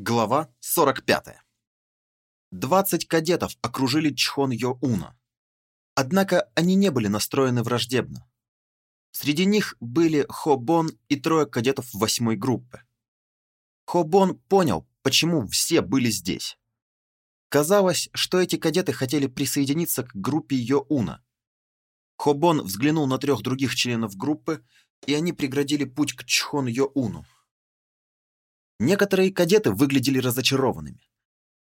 Глава 45. 20 кадетов окружили Чхон Йо-Уна. Однако они не были настроены враждебно. Среди них были Хо Бон и трое кадетов восьмой группы. Хо Бон понял, почему все были здесь. Казалось, что эти кадеты хотели присоединиться к группе Йо-Уна. Хо Бон взглянул на трех других членов группы, и они преградили путь к Чхон Йо-Уну. Некоторые кадеты выглядели разочарованными.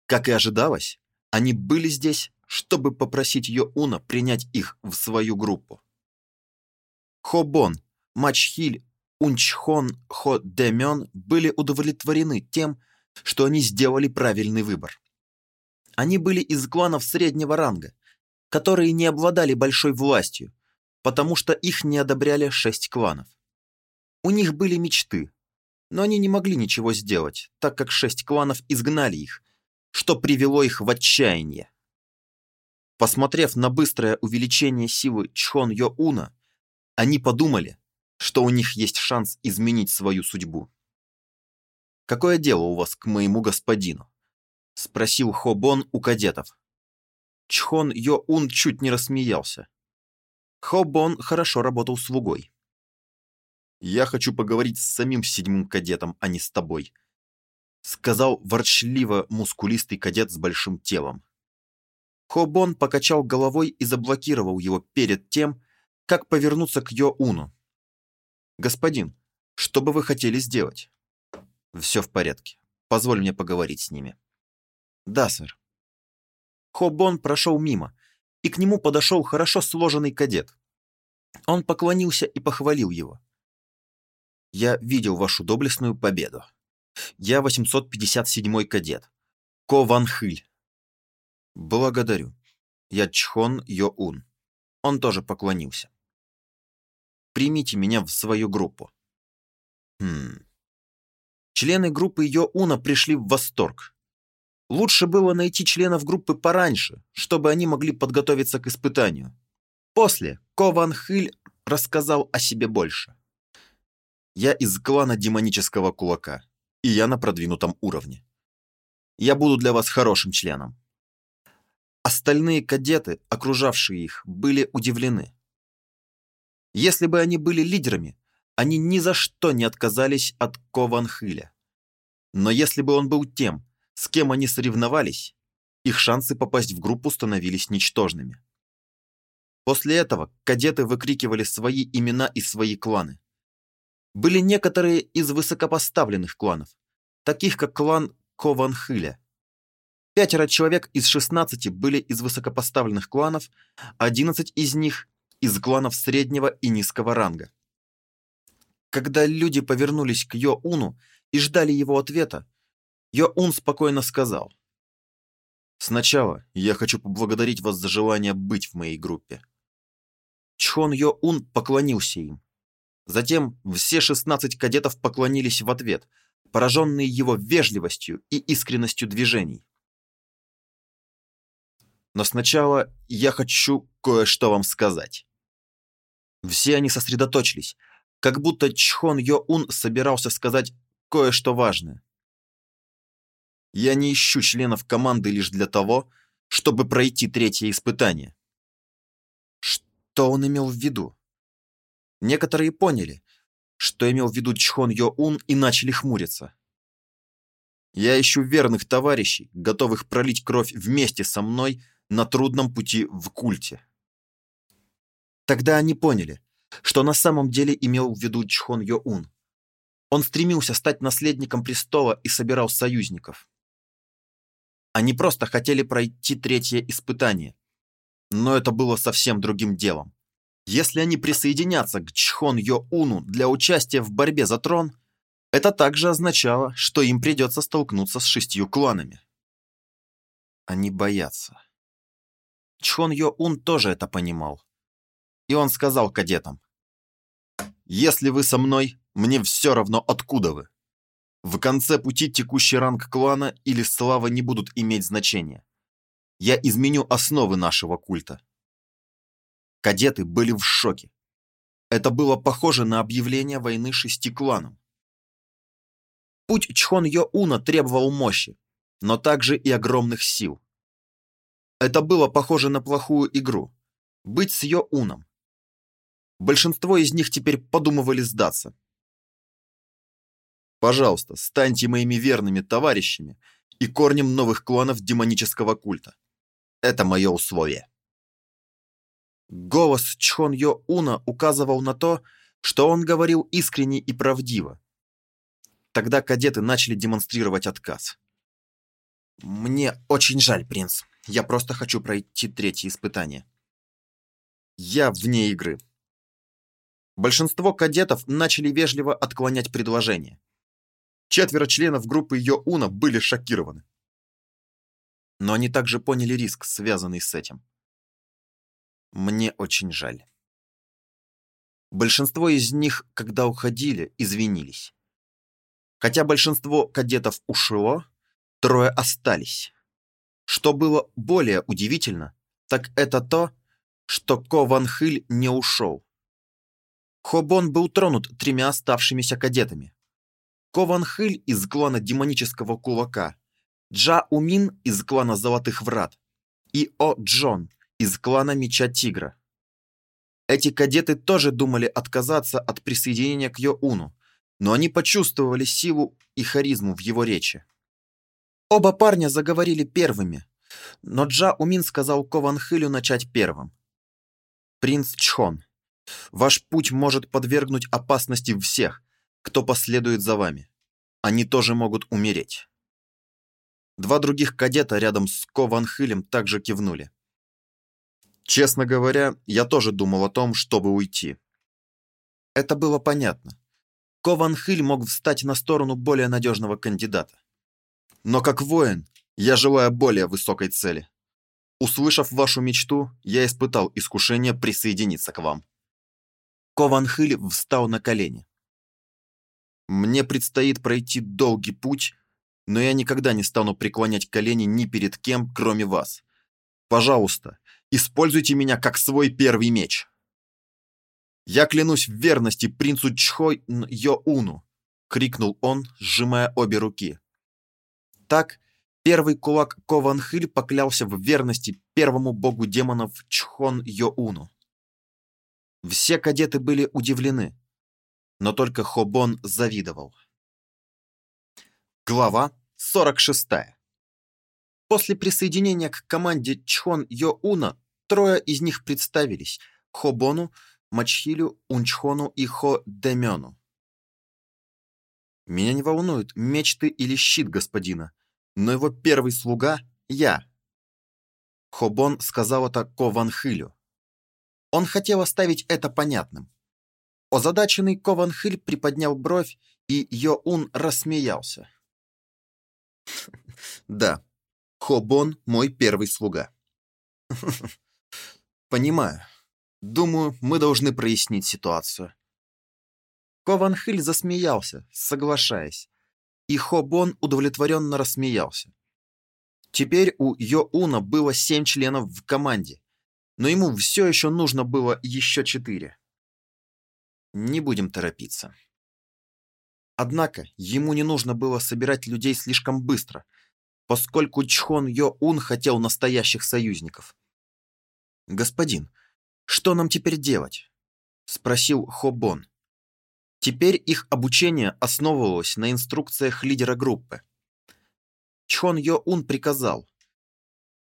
Как и ожидалось, они были здесь, чтобы попросить Йоуна принять их в свою группу. Хобон, Мачхиль, Унчхон, Хо Демён были удовлетворены тем, что они сделали правильный выбор. Они были из кланов среднего ранга, которые не обладали большой властью, потому что их не одобряли шесть кланов. У них были мечты, но они не могли ничего сделать, так как шесть кланов изгнали их, что привело их в отчаяние. Посмотрев на быстрое увеличение силы Чхон Йо-Уна, они подумали, что у них есть шанс изменить свою судьбу. «Какое дело у вас к моему господину?» — спросил Хо Бон у кадетов. Чхон Йо-Ун чуть не рассмеялся. Хо Бон хорошо работал слугой. Я хочу поговорить с самим седьмым кадетом, а не с тобой», — сказал ворчливо мускулистый кадет с большим телом. Хобон покачал головой и заблокировал его перед тем, как повернуться к Йо-Уну. «Господин, что бы вы хотели сделать?» «Все в порядке. Позволь мне поговорить с ними». «Да, сэр». Хобон прошел мимо, и к нему подошел хорошо сложенный кадет. Он поклонился и похвалил его. Я видел вашу доблестную победу. Я 857-й кадет. Ко Ван Хыль. Благодарю. Я Чхон Йо-Ун. Он тоже поклонился. Примите меня в свою группу. Хм. Члены группы Йо-Уна пришли в восторг. Лучше было найти членов группы пораньше, чтобы они могли подготовиться к испытанию. После Ко Ван Хыль рассказал о себе больше. Я из клана демонического кулака, и я на продвинутом уровне. Я буду для вас хорошим членом. Остальные кадеты, окружавшие их, были удивлены. Если бы они были лидерами, они ни за что не отказались от Кованхыля. Но если бы он был тем, с кем они соревновались, их шансы попасть в группу становились ничтожными. После этого кадеты выкрикивали свои имена и свои кланы были некоторые из высокопоставленных кланов, таких как клан Кованхыля. Пятеро человек из 16 были из высокопоставленных кланов, 11 из них из кланов среднего и низкого ранга. Когда люди повернулись к Йо-Уну и ждали его ответа, Йо-Ун спокойно сказал. «Сначала я хочу поблагодарить вас за желание быть в моей группе». Чхон Йо-Ун поклонился им. Затем все 16 кадетов поклонились в ответ, пораженные его вежливостью и искренностью движений. Но сначала я хочу кое-что вам сказать. Все они сосредоточились, как будто Чхон Йо-Ун собирался сказать кое-что важное. Я не ищу членов команды лишь для того, чтобы пройти третье испытание. Что он имел в виду? Некоторые поняли, что имел в виду Чхон Йо-Ун и начали хмуриться. Я ищу верных товарищей, готовых пролить кровь вместе со мной на трудном пути в культе. Тогда они поняли, что на самом деле имел в виду Чхон Йо-Ун. Он стремился стать наследником престола и собирал союзников. Они просто хотели пройти третье испытание, но это было совсем другим делом. Если они присоединятся к Чхон Йо-Уну для участия в борьбе за трон, это также означало, что им придется столкнуться с шестью кланами. Они боятся. Чхон Йо-Ун тоже это понимал. И он сказал кадетам, «Если вы со мной, мне все равно, откуда вы. В конце пути текущий ранг клана или слава не будут иметь значения. Я изменю основы нашего культа. Кадеты были в шоке. Это было похоже на объявление войны шести кланам. Путь Чхон Йо-Уна требовал мощи, но также и огромных сил. Это было похоже на плохую игру. Быть с Йо-Уном. Большинство из них теперь подумывали сдаться. Пожалуйста, станьте моими верными товарищами и корнем новых клонов демонического культа. Это мое условие. Голос Чхон Йо Уна указывал на то, что он говорил искренне и правдиво. Тогда кадеты начали демонстрировать отказ. «Мне очень жаль, принц. Я просто хочу пройти третье испытание». «Я вне игры». Большинство кадетов начали вежливо отклонять предложение. Четверо членов группы Йо-Уна были шокированы. Но они также поняли риск, связанный с этим. Мне очень жаль. Большинство из них, когда уходили, извинились. Хотя большинство кадетов ушло, трое остались. Что было более удивительно, так это то, что Ко Ван Хыль не ушел. Хобон был тронут тремя оставшимися кадетами. Ко Ван Хыль из клана Демонического Кулака, Джа Умин из клана Золотых Врат и О Джон из клана Меча Тигра. Эти кадеты тоже думали отказаться от присоединения к Йоуну, но они почувствовали силу и харизму в его речи. Оба парня заговорили первыми, но Джа Умин сказал Кован Хылю начать первым. «Принц Чхон, ваш путь может подвергнуть опасности всех, кто последует за вами. Они тоже могут умереть». Два других кадета рядом с Кован Хылем также кивнули. Честно говоря, я тоже думал о том, чтобы уйти. Это было понятно. Кован Хиль мог встать на сторону более надежного кандидата. Но как воин, я желаю более высокой цели. Услышав вашу мечту, я испытал искушение присоединиться к вам. Кован Хиль встал на колени. Мне предстоит пройти долгий путь, но я никогда не стану преклонять колени ни перед кем, кроме вас. Пожалуйста, Используйте меня как свой первый меч. Я клянусь в верности принцу Чхой Йоуну, крикнул он, сжимая обе руки. Так первый кулак Кованхыль поклялся в верности первому богу демонов Чхон Йоуну. Все кадеты были удивлены, но только Хобон завидовал. Глава 46. После присоединения к команде Чхон Йоуна Трое из них представились – Хобону, Мачхилю, Унчхону и Хо Демёну. «Меня не волнуют мечты или щит господина, но его первый слуга – я». Хобон сказал это Ко Ван Хилю. Он хотел оставить это понятным. Озадаченный Ко Ван Хиль приподнял бровь, и Йоун рассмеялся. «Да, Хобон – мой первый слуга». Понимаю. Думаю, мы должны прояснить ситуацию. Кованхиль засмеялся, соглашаясь, и Хобон удовлетворенно рассмеялся. Теперь у Йоуна было семь членов в команде, но ему все еще нужно было еще четыре. Не будем торопиться. Однако ему не нужно было собирать людей слишком быстро, поскольку Чхон Йоун хотел настоящих союзников. «Господин, что нам теперь делать?» — спросил Хобон. Теперь их обучение основывалось на инструкциях лидера группы. Чхон Йо-Ун приказал.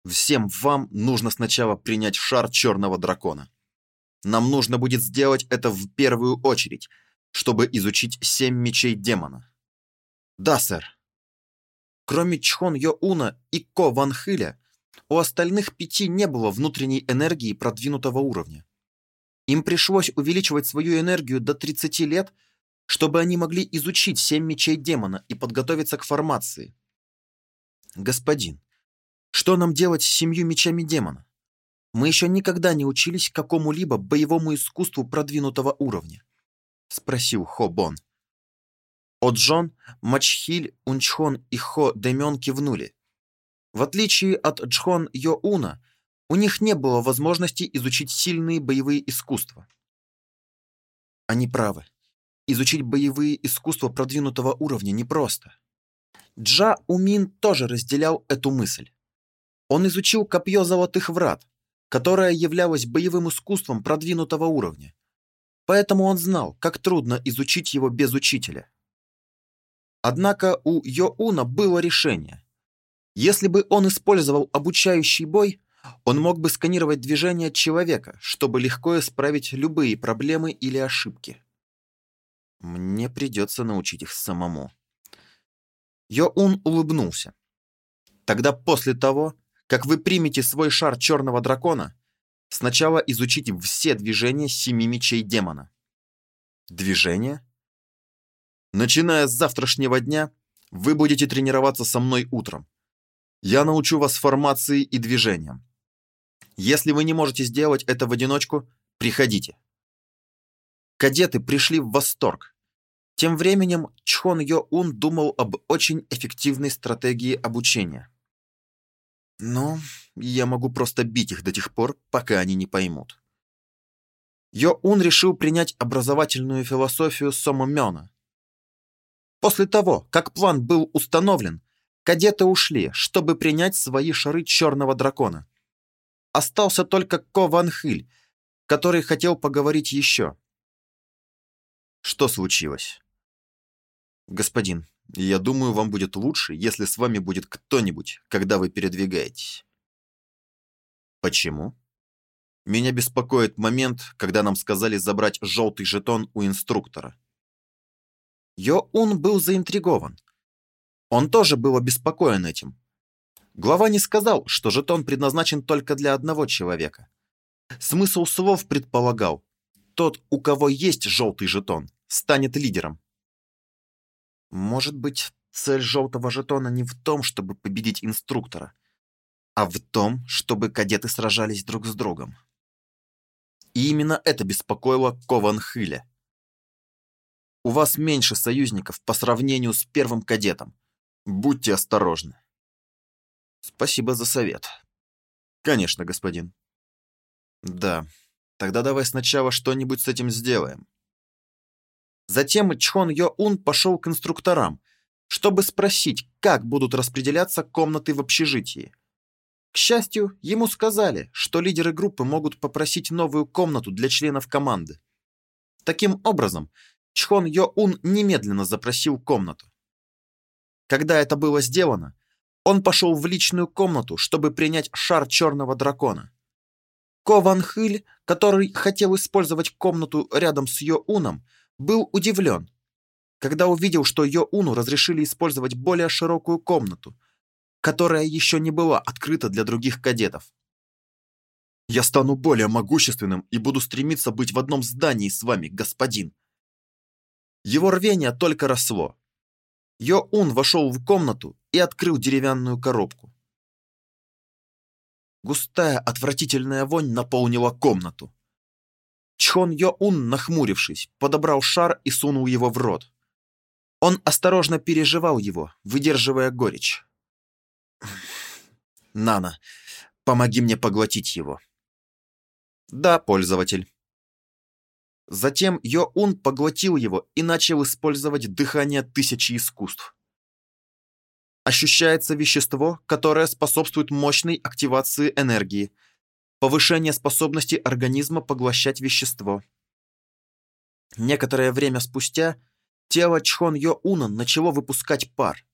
«Всем вам нужно сначала принять шар черного дракона. Нам нужно будет сделать это в первую очередь, чтобы изучить семь мечей демона». «Да, сэр». Кроме Чхон Йо-Уна и Ко Ван Хиля, у остальных пяти не было внутренней энергии продвинутого уровня. Им пришлось увеличивать свою энергию до 30 лет, чтобы они могли изучить семь мечей демона и подготовиться к формации. Господин, что нам делать с семью мечами демона? Мы еще никогда не учились какому-либо боевому искусству продвинутого уровня, спросил Хо Бон. Оджон, Мачхиль, Унчхон и Хо Демён кивнули. В отличие от Джхон Йоуна, у них не было возможности изучить сильные боевые искусства. Они правы. изучить боевые искусства продвинутого уровня непросто. Джа Умин тоже разделял эту мысль. Он изучил копье золотых врат, которое являлось боевым искусством продвинутого уровня. Поэтому он знал, как трудно изучить его без учителя. Однако у Йоуна было решение. Если бы он использовал обучающий бой, он мог бы сканировать движения человека, чтобы легко исправить любые проблемы или ошибки. Мне придется научить их самому. Йоун улыбнулся. Тогда после того, как вы примете свой шар черного дракона, сначала изучите все движения семи мечей демона. Движения? Начиная с завтрашнего дня, вы будете тренироваться со мной утром. Я научу вас формации и движениям. Если вы не можете сделать это в одиночку, приходите. Кадеты пришли в восторг. Тем временем Чхон Йо-Ун думал об очень эффективной стратегии обучения. Но я могу просто бить их до тех пор, пока они не поймут. Йо-Ун решил принять образовательную философию Сома Мёна. После того, как план был установлен, кадеты ушли, чтобы принять свои шары черного дракона. Остался только Ко Ван Хиль, который хотел поговорить еще. Что случилось? Господин, я думаю, вам будет лучше, если с вами будет кто-нибудь, когда вы передвигаетесь. Почему? Меня беспокоит момент, когда нам сказали забрать желтый жетон у инструктора. Йо-Ун был заинтригован. Он тоже был обеспокоен этим. Глава не сказал, что жетон предназначен только для одного человека. Смысл слов предполагал, тот, у кого есть желтый жетон, станет лидером. Может быть, цель желтого жетона не в том, чтобы победить инструктора, а в том, чтобы кадеты сражались друг с другом. И именно это беспокоило Кован Хиля. У вас меньше союзников по сравнению с первым кадетом. Будьте осторожны. Спасибо за совет. Конечно, господин. Да, тогда давай сначала что-нибудь с этим сделаем. Затем Чхон Йо-Ун пошел к инструкторам, чтобы спросить, как будут распределяться комнаты в общежитии. К счастью, ему сказали, что лидеры группы могут попросить новую комнату для членов команды. Таким образом, Чхон Йо-Ун немедленно запросил комнату. Когда это было сделано, он пошел в личную комнату, чтобы принять шар черного дракона. Ко Хыль, который хотел использовать комнату рядом с Йо-Уном, был удивлен, когда увидел, что Йо-Уну разрешили использовать более широкую комнату, которая еще не была открыта для других кадетов. «Я стану более могущественным и буду стремиться быть в одном здании с вами, господин!» Его рвение только росло. Йо-Ун вошел в комнату и открыл деревянную коробку. Густая, отвратительная вонь наполнила комнату. Чхон Йо-Ун, нахмурившись, подобрал шар и сунул его в рот. Он осторожно переживал его, выдерживая горечь. «Нана, помоги мне поглотить его». «Да, пользователь». Затем Йо-Ун поглотил его и начал использовать дыхание тысячи искусств. Ощущается вещество, которое способствует мощной активации энергии – повышение способности организма поглощать вещество. Некоторое время спустя тело Чхон Йо Уна начало выпускать пар.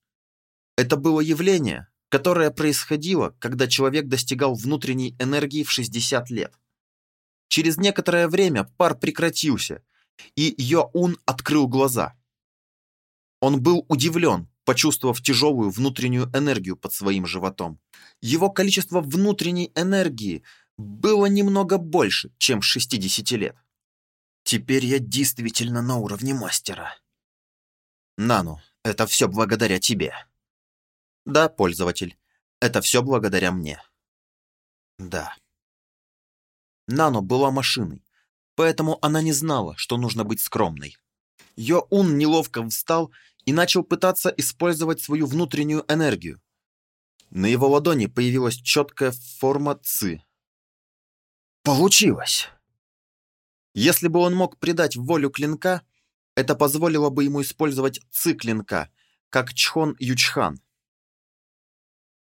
Это было явление, которое происходило, когда человек достигал внутренней энергии в 60 лет. Через некоторое время пар прекратился, и Йо Ун открыл глаза. Он был удивлен, почувствовав тяжелую внутреннюю энергию под своим животом. Его количество внутренней энергии – было немного больше, чем 60 лет. Теперь я действительно на уровне мастера. Нану, это все благодаря тебе. Да, пользователь, это все благодаря мне. Да. Нану была машиной, поэтому она не знала, что нужно быть скромной. Йо-Ун неловко встал и начал пытаться использовать свою внутреннюю энергию. На его ладони появилась четкая форма ци, Получилось. Если бы он мог придать волю клинка, Это позволило бы ему использовать циклинка, как Чхон Ючхан.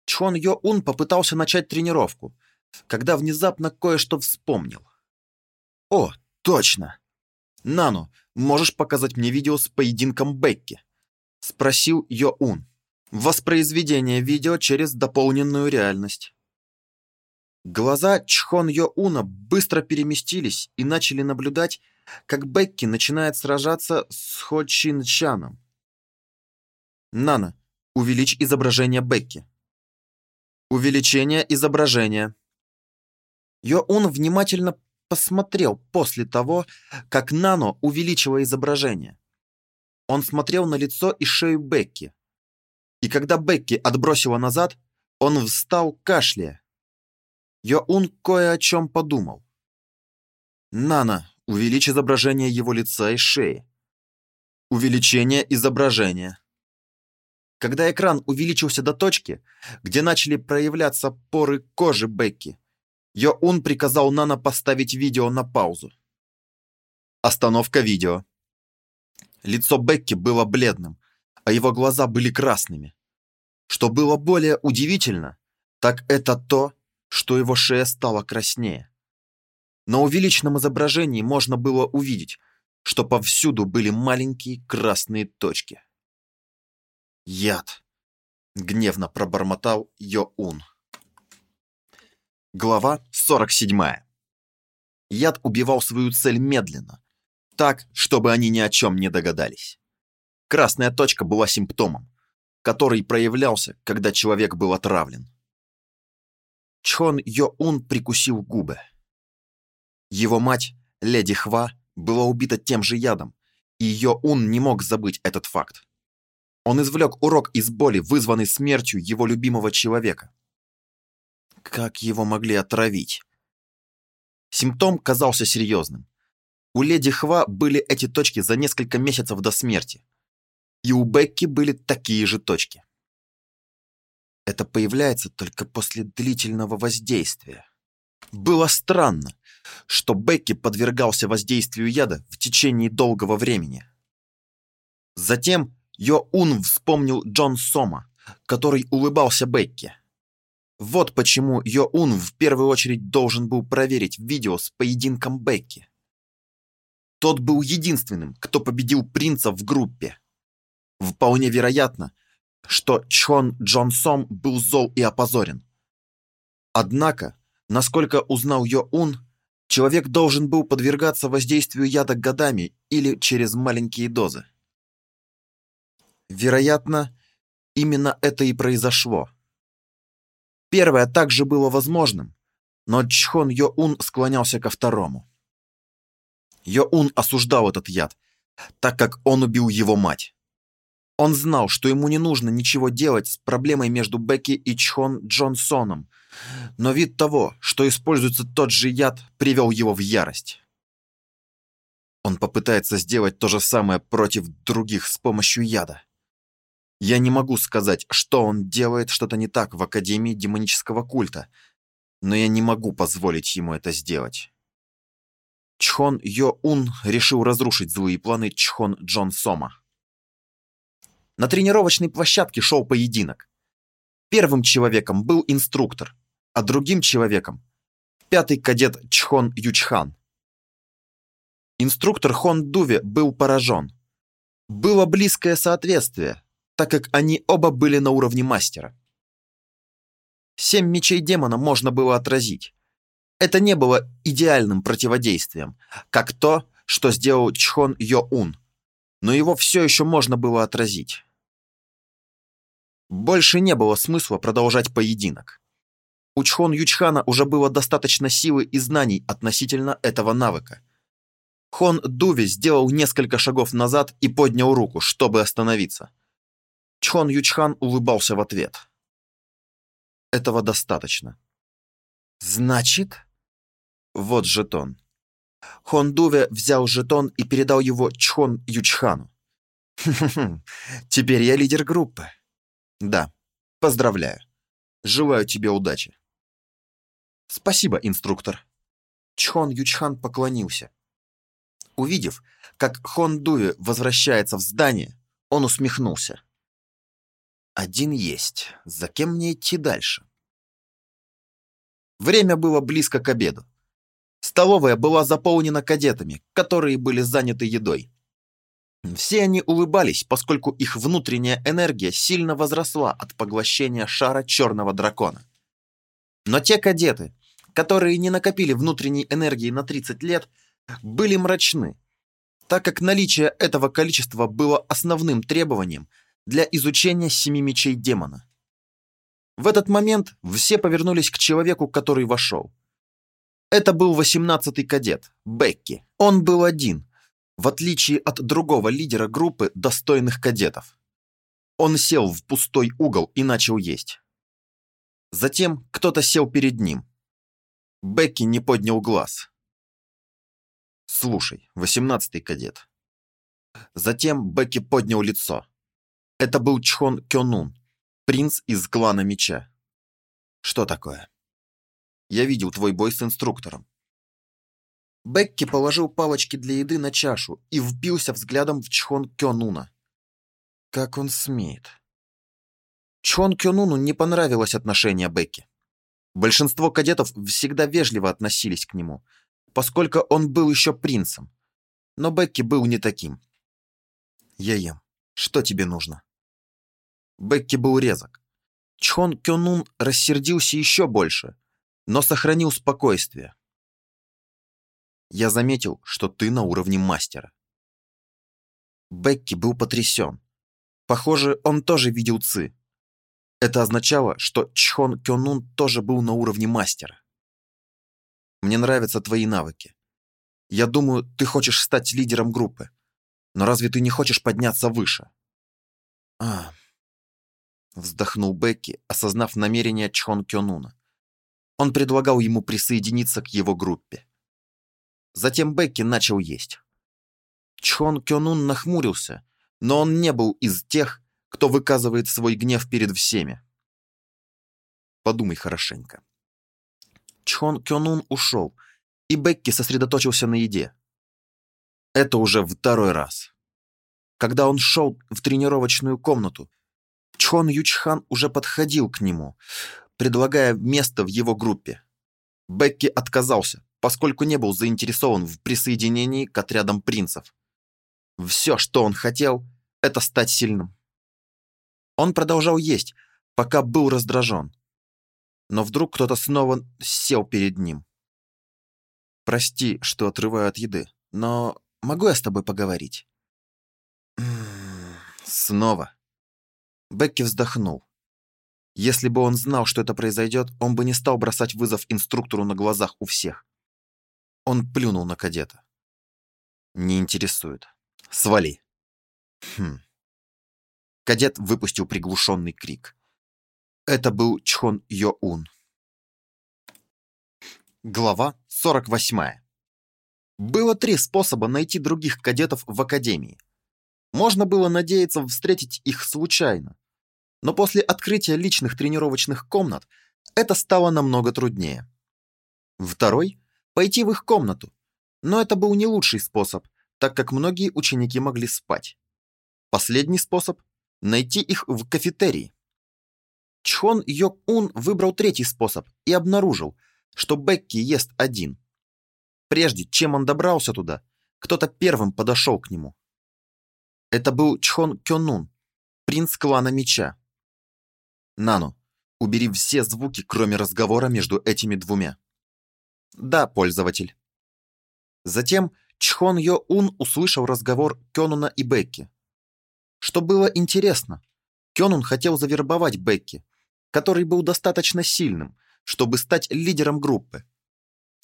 Чхон Йо-Ун попытался начать тренировку, когда внезапно кое-что вспомнил. «О, точно! Нану, можешь показать мне видео с поединком Бекки?» — спросил Йо-Ун. Воспроизведение видео через дополненную реальность. Глаза Чхон Йо-Уна быстро переместились и начали наблюдать, как Бекки начинает сражаться с Хо Чин Чаном. Нана, увеличь изображение Бекки. Увеличение изображения. Йо-Ун внимательно посмотрел после того, как Нано увеличила изображение. Он смотрел на лицо и шею Бекки. И когда Бекки отбросила назад, он встал, кашляя. Йоун кое о чем подумал. «Нана, увеличь изображение его лица и шеи. Увеличение изображения». Когда экран увеличился до точки, где начали проявляться поры кожи Бекки, Йоун приказал Нана поставить видео на паузу. Остановка видео. Лицо Бекки было бледным, а его глаза были красными. Что было более удивительно, так это то, что его шея стала краснее. На увеличенном изображении можно было увидеть, что повсюду были маленькие красные точки. «Яд!» — гневно пробормотал Йо-Ун. Глава 47. Яд убивал свою цель медленно, так, чтобы они ни о чем не догадались. Красная точка была симптомом, который проявлялся, когда человек был отравлен. Чхон Йо-Ун прикусил губы. Его мать, леди Хва, была убита тем же ядом, и Йо-Ун не мог забыть этот факт. Он извлек урок из боли, вызванной смертью его любимого человека. Как его могли отравить? Симптом казался серьезным. У леди Хва были эти точки за несколько месяцев до смерти. И у Бекки были такие же точки. Это появляется только после длительного воздействия. Было странно, что Бекки подвергался воздействию яда в течение долгого времени. Затем Йо-Ун вспомнил Джон Сома, который улыбался Бекки. Вот почему Йо-Ун в первую очередь должен был проверить видео с поединком Бекки. Тот был единственным, кто победил принца в группе. Вполне вероятно, что Чхон Джон Сом был зол и опозорен. Однако, насколько узнал Йо-Ун, человек должен был подвергаться воздействию яда годами или через маленькие дозы. Вероятно, именно это и произошло. Первое также было возможным, но Чхон Йо-Ун склонялся ко второму. Йо-Ун осуждал этот яд, так как он убил его мать. Он знал, что ему не нужно ничего делать с проблемой между Бекки и Чхон Джонсоном, но вид того, что используется тот же яд, привел его в ярость. Он попытается сделать то же самое против других с помощью яда. Я не могу сказать, что он делает что-то не так в Академии демонического культа, но я не могу позволить ему это сделать. Чхон Йо-Ун решил разрушить злые планы Чхон Джон Сома. На тренировочной площадке шел поединок. Первым человеком был инструктор, а другим человеком – пятый кадет Чхон Ючхан. Инструктор Хон Дуве был поражен. Было близкое соответствие, так как они оба были на уровне мастера. Семь мечей демона можно было отразить. Это не было идеальным противодействием, как то, что сделал Чхон Йо-Ун, но его все еще можно было отразить. Больше не было смысла продолжать поединок. У Чхон Ючхана уже было достаточно силы и знаний относительно этого навыка. Хон Дуви сделал несколько шагов назад и поднял руку, чтобы остановиться. Чхон Ючхан улыбался в ответ. Этого достаточно. Значит, вот жетон. Хон Дуве взял жетон и передал его Чхон Ючхану. Теперь я лидер группы. Да, поздравляю. Желаю тебе удачи. Спасибо, инструктор. Чхон Ючхан поклонился. Увидев, как Хон Дуи возвращается в здание, он усмехнулся. Один есть. За кем мне идти дальше? Время было близко к обеду. Столовая была заполнена кадетами, которые были заняты едой. Все они улыбались, поскольку их внутренняя энергия сильно возросла от поглощения шара черного дракона. Но те кадеты, которые не накопили внутренней энергии на 30 лет, были мрачны, так как наличие этого количества было основным требованием для изучения семи мечей демона. В этот момент все повернулись к человеку, который вошел. Это был восемнадцатый кадет, Бекки. Он был один, в отличие от другого лидера группы достойных кадетов. Он сел в пустой угол и начал есть. Затем кто-то сел перед ним. Бекки не поднял глаз. «Слушай, восемнадцатый кадет». Затем Бекки поднял лицо. Это был Чхон Кёнун, принц из клана Меча. Что такое? Я видел твой бой с инструктором. Бекки положил палочки для еды на чашу и вбился взглядом в Чхон Кёнуна. Как он смеет. Чхон Кёнуну не понравилось отношение Бекки. Большинство кадетов всегда вежливо относились к нему, поскольку он был еще принцем. Но Бекки был не таким. «Я ем. Что тебе нужно?» Бекки был резок. Чхон Кёнун рассердился еще больше, но сохранил спокойствие. «Я заметил, что ты на уровне мастера». Бекки был потрясен. Похоже, он тоже видел Ци. Это означало, что Чхон Кёнун тоже был на уровне мастера. «Мне нравятся твои навыки. Я думаю, ты хочешь стать лидером группы. Но разве ты не хочешь подняться выше?» «А, Вздохнул Бекки, осознав намерение Чхон Кёнуна. Он предлагал ему присоединиться к его группе. Затем Бекки начал есть. Чхон Кёнун нахмурился, но он не был из тех, кто выказывает свой гнев перед всеми. Подумай хорошенько. Чхон Кёнун ушел, и Бекки сосредоточился на еде. Это уже второй раз. Когда он шел в тренировочную комнату, Чхон Ючхан уже подходил к нему, предлагая место в его группе. Бекки отказался, поскольку не был заинтересован в присоединении к отрядам принцев. Все, что он хотел, это стать сильным. Он продолжал есть, пока был раздражен. Но вдруг кто-то снова сел перед ним. «Прости, что отрываю от еды, но могу я с тобой поговорить?» «Снова?» Бекки вздохнул. Если бы он знал, что это произойдет, он бы не стал бросать вызов инструктору на глазах у всех. Он плюнул на кадета. «Не интересует. Свали». Хм. Кадет выпустил приглушенный крик. Это был Чхон Йо-Ун. Глава 48. Было три способа найти других кадетов в академии. Можно было надеяться встретить их случайно. Но после открытия личных тренировочных комнат это стало намного труднее. Второй – пойти в их комнату. Но это был не лучший способ, так как многие ученики могли спать. Последний способ – найти их в кафетерии. Чхон Йок-Ун выбрал третий способ и обнаружил, что Бекки ест один. Прежде чем он добрался туда, кто-то первым подошел к нему. Это был Чхон Кёнун, принц клана Меча. Нану, убери все звуки, кроме разговора между этими двумя. Да, пользователь. Затем Чхон Йо-Ун услышал разговор Кёнуна и Бекки. Что было интересно, Кёнун хотел завербовать Бекки, который был достаточно сильным, чтобы стать лидером группы.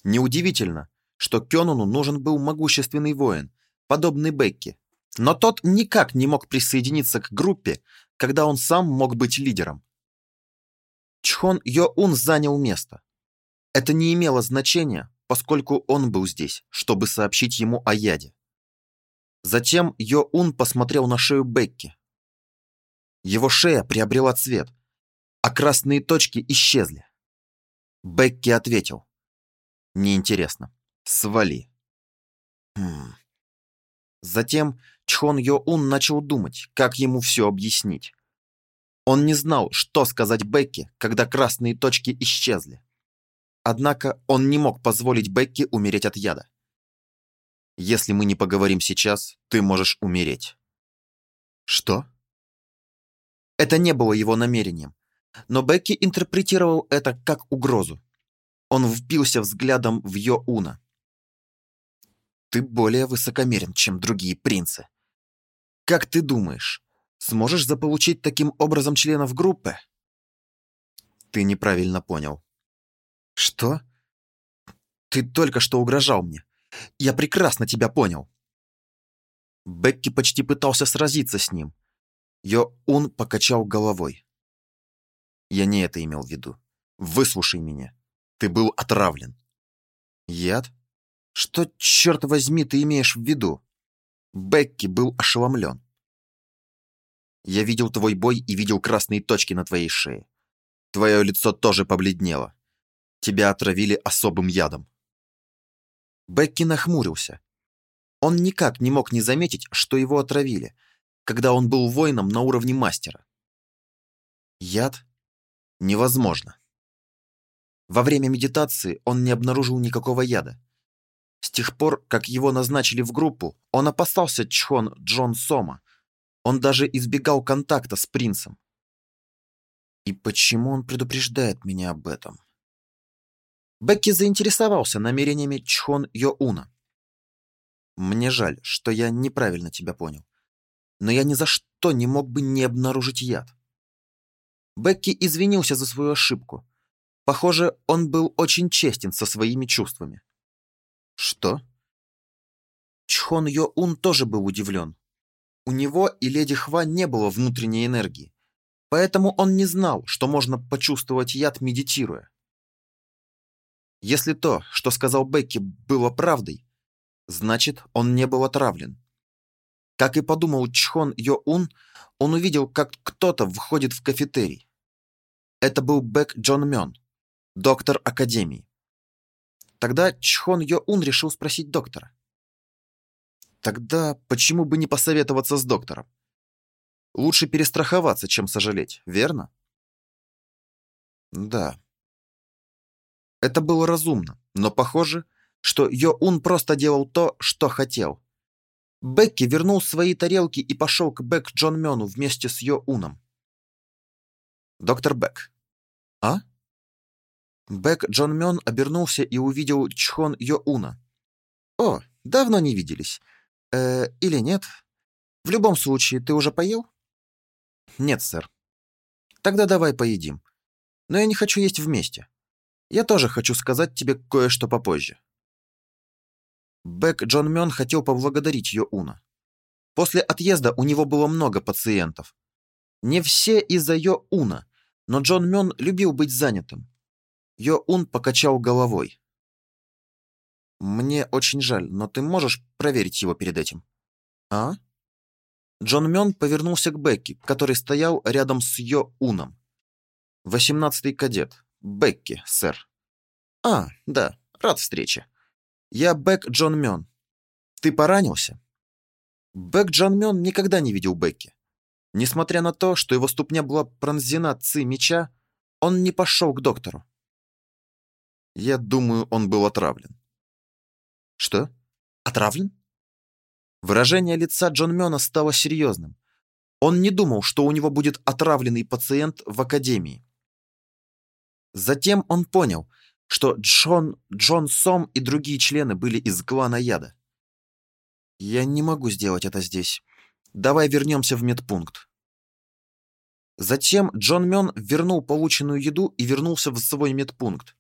Неудивительно, что Кёнуну нужен был могущественный воин, подобный Бекки, но тот никак не мог присоединиться к группе, когда он сам мог быть лидером. Чхон Йо-Ун занял место. Это не имело значения, поскольку он был здесь, чтобы сообщить ему о яде. Затем Йо-Ун посмотрел на шею Бекки. Его шея приобрела цвет, а красные точки исчезли. Бекки ответил. «Неинтересно. Свали». Хм. Затем Чхон Йо-Ун начал думать, как ему все объяснить. Он не знал, что сказать Бекке, когда красные точки исчезли. Однако он не мог позволить Бекке умереть от яда. «Если мы не поговорим сейчас, ты можешь умереть». «Что?» Это не было его намерением, но Бекки интерпретировал это как угрозу. Он впился взглядом в Йо-Уна. «Ты более высокомерен, чем другие принцы. Как ты думаешь, сможешь заполучить таким образом членов группы?» «Ты неправильно понял». «Что? Ты только что угрожал мне. Я прекрасно тебя понял». Бекки почти пытался сразиться с ним. Йо-Ун покачал головой. Я не это имел в виду. Выслушай меня. Ты был отравлен. Яд? Что, черт возьми, ты имеешь в виду? Бекки был ошеломлен. Я видел твой бой и видел красные точки на твоей шее. Твое лицо тоже побледнело. Тебя отравили особым ядом. Бекки нахмурился. Он никак не мог не заметить, что его отравили, когда он был воином на уровне мастера. Яд? Невозможно. Во время медитации он не обнаружил никакого яда. С тех пор, как его назначили в группу, он опасался Чхон Джон Сома. Он даже избегал контакта с принцем. И почему он предупреждает меня об этом? Бекки заинтересовался намерениями Чхон Йоуна. Мне жаль, что я неправильно тебя понял. Но я ни за что не мог бы не обнаружить яд. Бекки извинился за свою ошибку. Похоже, он был очень честен со своими чувствами. Что? Чхон Йо-Ун тоже был удивлен. У него и леди Хва не было внутренней энергии, поэтому он не знал, что можно почувствовать яд, медитируя. Если то, что сказал Бекки, было правдой, значит, он не был отравлен. Как и подумал Чхон Йо-Ун, он увидел, как кто-то входит в кафетерий. Это был Бэк Джон Мён, доктор Академии. Тогда Чхон Йо-Ун решил спросить доктора. Тогда почему бы не посоветоваться с доктором? Лучше перестраховаться, чем сожалеть, верно? Да. Это было разумно, но похоже, что Йо-Ун просто делал то, что хотел. Бекки вернул свои тарелки и пошел к Бек Джон Мёну вместе с Йо Уном. «Доктор Бек». «А?» Бек Джон Мён обернулся и увидел Чхон Йо Уна. «О, давно не виделись. Э, или нет? В любом случае, ты уже поел?» «Нет, сэр». «Тогда давай поедим. Но я не хочу есть вместе. Я тоже хочу сказать тебе кое-что попозже». Бэк Джон Мён хотел поблагодарить Йоуна. После отъезда у него было много пациентов. Не все из-за Йоуна, но Джон Мён любил быть занятым. Йоун покачал головой. «Мне очень жаль, но ты можешь проверить его перед этим?» «А?» Джон Мён повернулся к Бекки, который стоял рядом с Йоуном. «Восемнадцатый кадет. Бекки, сэр». «А, да, рад встрече. «Я Бэк Джон Мён. Ты поранился?» Бэк Джон Мён никогда не видел Бекки. Несмотря на то, что его ступня была пронзена ци меча, он не пошел к доктору. Я думаю, он был отравлен. Что? Отравлен? Выражение лица Джон Мёна стало серьезным. Он не думал, что у него будет отравленный пациент в академии. Затем он понял, что Джон, Джон Сом и другие члены были из клана Яда. Я не могу сделать это здесь. Давай вернемся в медпункт. Затем Джон Мён вернул полученную еду и вернулся в свой медпункт.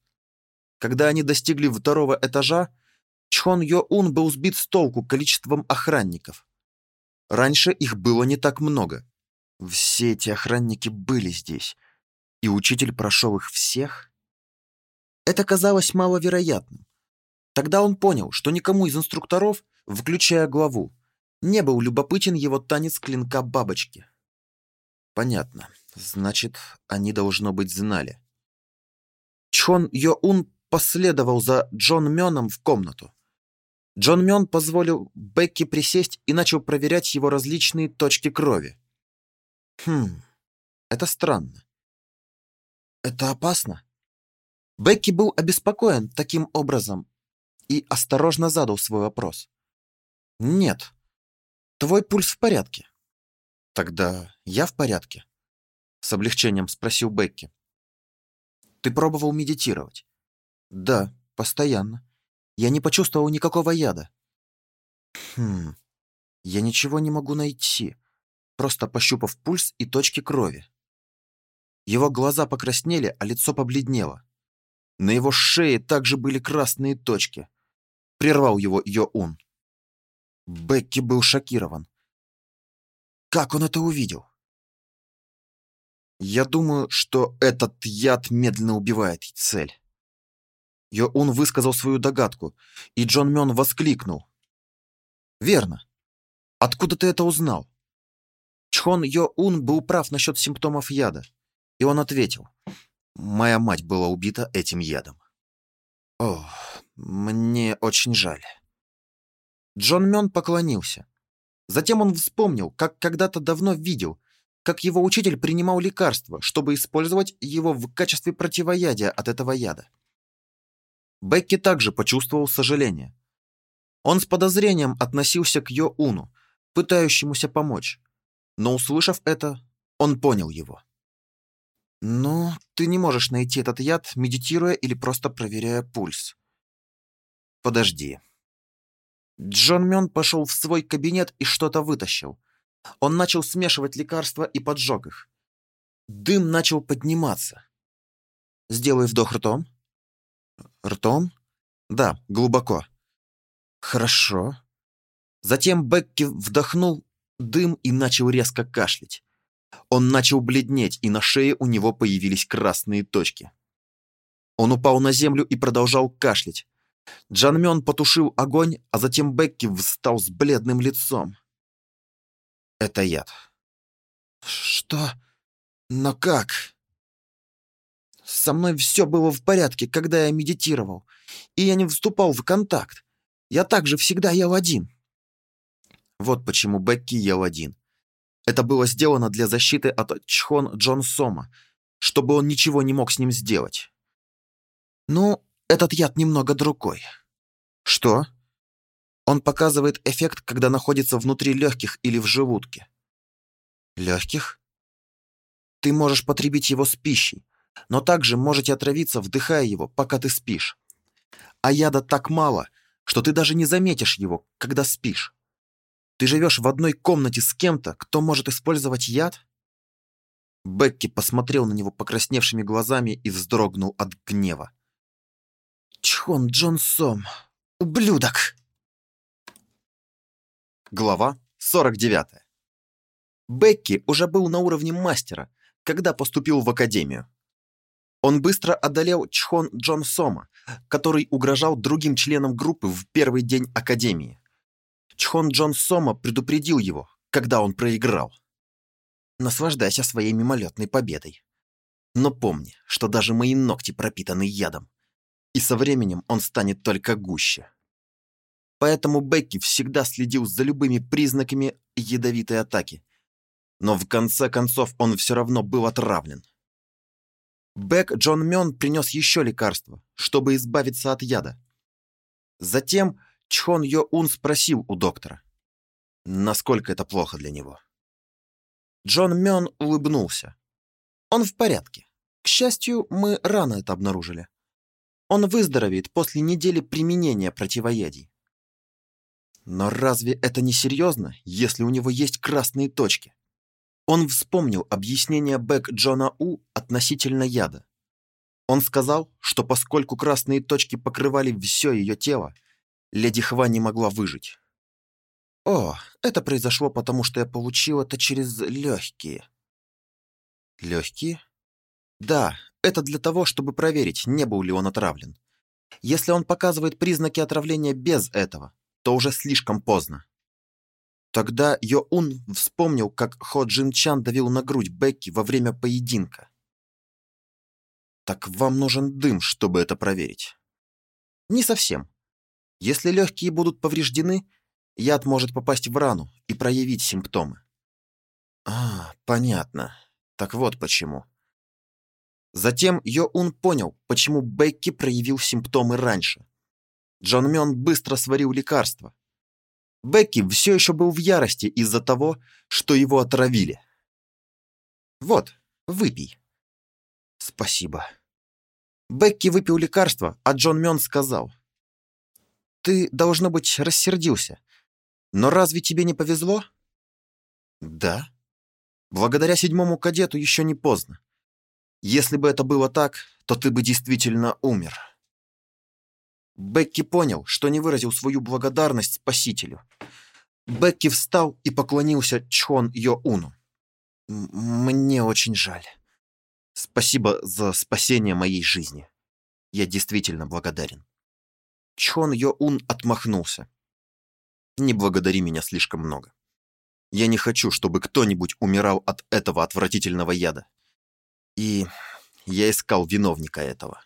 Когда они достигли второго этажа, Чхон Йо Ун был сбит с толку количеством охранников. Раньше их было не так много. Все эти охранники были здесь, и учитель прошел их всех. Это казалось маловероятным. Тогда он понял, что никому из инструкторов, включая главу, не был любопытен его танец клинка бабочки. Понятно. Значит, они, должно быть, знали. Чхон Йоун последовал за Джон Мёном в комнату. Джон Мён позволил Бекки присесть и начал проверять его различные точки крови. Хм, это странно. Это опасно? Бекки был обеспокоен таким образом и осторожно задал свой вопрос. Нет, твой пульс в порядке. Тогда я в порядке? С облегчением спросил Бекки. Ты пробовал медитировать? Да, постоянно. Я не почувствовал никакого яда. Хм, я ничего не могу найти, просто пощупав пульс и точки крови. Его глаза покраснели, а лицо побледнело. На его шее также были красные точки. Прервал его Йоун. Бекки был шокирован. Как он это увидел? Я думаю, что этот яд медленно убивает цель. Йоун высказал свою догадку, и Джон Мён воскликнул. «Верно. Откуда ты это узнал?» Чхон Йоун был прав насчет симптомов яда, и он ответил. «Моя мать была убита этим ядом». «О, мне очень жаль». Джон Мён поклонился. Затем он вспомнил, как когда-то давно видел, как его учитель принимал лекарства, чтобы использовать его в качестве противоядия от этого яда. Бекки также почувствовал сожаление. Он с подозрением относился к Йо-Уну, пытающемуся помочь, но, услышав это, он понял его. «Ну, ты не можешь найти этот яд, медитируя или просто проверяя пульс». «Подожди». Джон Мён пошел в свой кабинет и что-то вытащил. Он начал смешивать лекарства и поджег их. Дым начал подниматься. «Сделай вдох ртом», Ртом? Да, глубоко. Хорошо. Затем Бекки вдохнул дым и начал резко кашлять. Он начал бледнеть, и на шее у него появились красные точки. Он упал на землю и продолжал кашлять. Джанмён потушил огонь, а затем Бекки встал с бледным лицом. Это яд. Что? Но как? Со мной все было в порядке, когда я медитировал, и я не вступал в контакт. Я также всегда ел один. Вот почему Бекки ел один. Это было сделано для защиты от Чхон Джон Сома, чтобы он ничего не мог с ним сделать. Ну, этот яд немного другой. Что? Он показывает эффект, когда находится внутри легких или в желудке. Легких? Ты можешь потребить его с пищей, но также можете отравиться, вдыхая его, пока ты спишь. А яда так мало, что ты даже не заметишь его, когда спишь. Ты живешь в одной комнате с кем-то, кто может использовать яд? Бекки посмотрел на него покрасневшими глазами и вздрогнул от гнева. Чхон Джон Сом, ублюдок! Глава 49. Бекки уже был на уровне мастера, когда поступил в академию. Он быстро одолел Чхон Джон Сома, который угрожал другим членам группы в первый день Академии. Чхон Джон Сома предупредил его, когда он проиграл. Наслаждайся своей мимолетной победой. Но помни, что даже мои ногти пропитаны ядом, и со временем он станет только гуще. Поэтому Бекки всегда следил за любыми признаками ядовитой атаки. Но в конце концов он все равно был отравлен. Бэк Джон Мён принес еще лекарство, чтобы избавиться от яда. Затем Чхон Йо Ун спросил у доктора, насколько это плохо для него. Джон Мён улыбнулся. Он в порядке. К счастью, мы рано это обнаружили. Он выздоровеет после недели применения противоядий. Но разве это не серьезно, если у него есть красные точки? Он вспомнил объяснение Бэк Джона У относительно яда. Он сказал, что поскольку красные точки покрывали все ее тело, леди Хва не могла выжить. «О, это произошло потому, что я получил это через легкие». «Легкие?» «Да, это для того, чтобы проверить, не был ли он отравлен. Если он показывает признаки отравления без этого, то уже слишком поздно». Тогда Йоун вспомнил, как Хо Джин Чан давил на грудь Бекки во время поединка. Так вам нужен дым, чтобы это проверить. Не совсем. Если легкие будут повреждены, яд может попасть в рану и проявить симптомы. А, понятно. Так вот почему. Затем Йоун понял, почему Бекки проявил симптомы раньше. Джон Мён быстро сварил лекарство. Бекки все еще был в ярости из-за того, что его отравили. «Вот, выпей». «Спасибо». Бекки выпил лекарство, а Джон Мён сказал. «Ты, должно быть, рассердился. Но разве тебе не повезло?» «Да. Благодаря седьмому кадету еще не поздно. Если бы это было так, то ты бы действительно умер». Бекки понял, что не выразил свою благодарность спасителю. Бекки встал и поклонился Чхон Йо-Уну. «Мне очень жаль. Спасибо за спасение моей жизни. Я действительно благодарен». Чхон Йо-Ун отмахнулся. «Не благодари меня слишком много. Я не хочу, чтобы кто-нибудь умирал от этого отвратительного яда. И я искал виновника этого».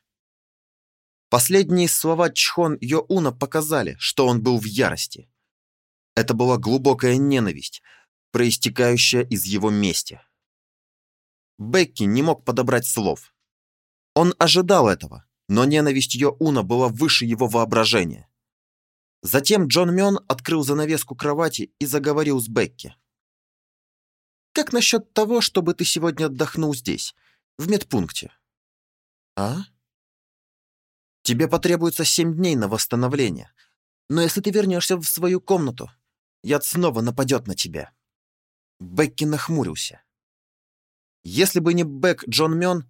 Последние слова Чхон Йоуна показали, что он был в ярости. Это была глубокая ненависть, проистекающая из его мести. Бекки не мог подобрать слов. Он ожидал этого, но ненависть Йоуна была выше его воображения. Затем Джон Мён открыл занавеску кровати и заговорил с Бекки. «Как насчет того, чтобы ты сегодня отдохнул здесь, в медпункте?» «А?» Тебе потребуется семь дней на восстановление. Но если ты вернешься в свою комнату, яд снова нападет на тебя». Бекки нахмурился. Если бы не Бек Джон Мён,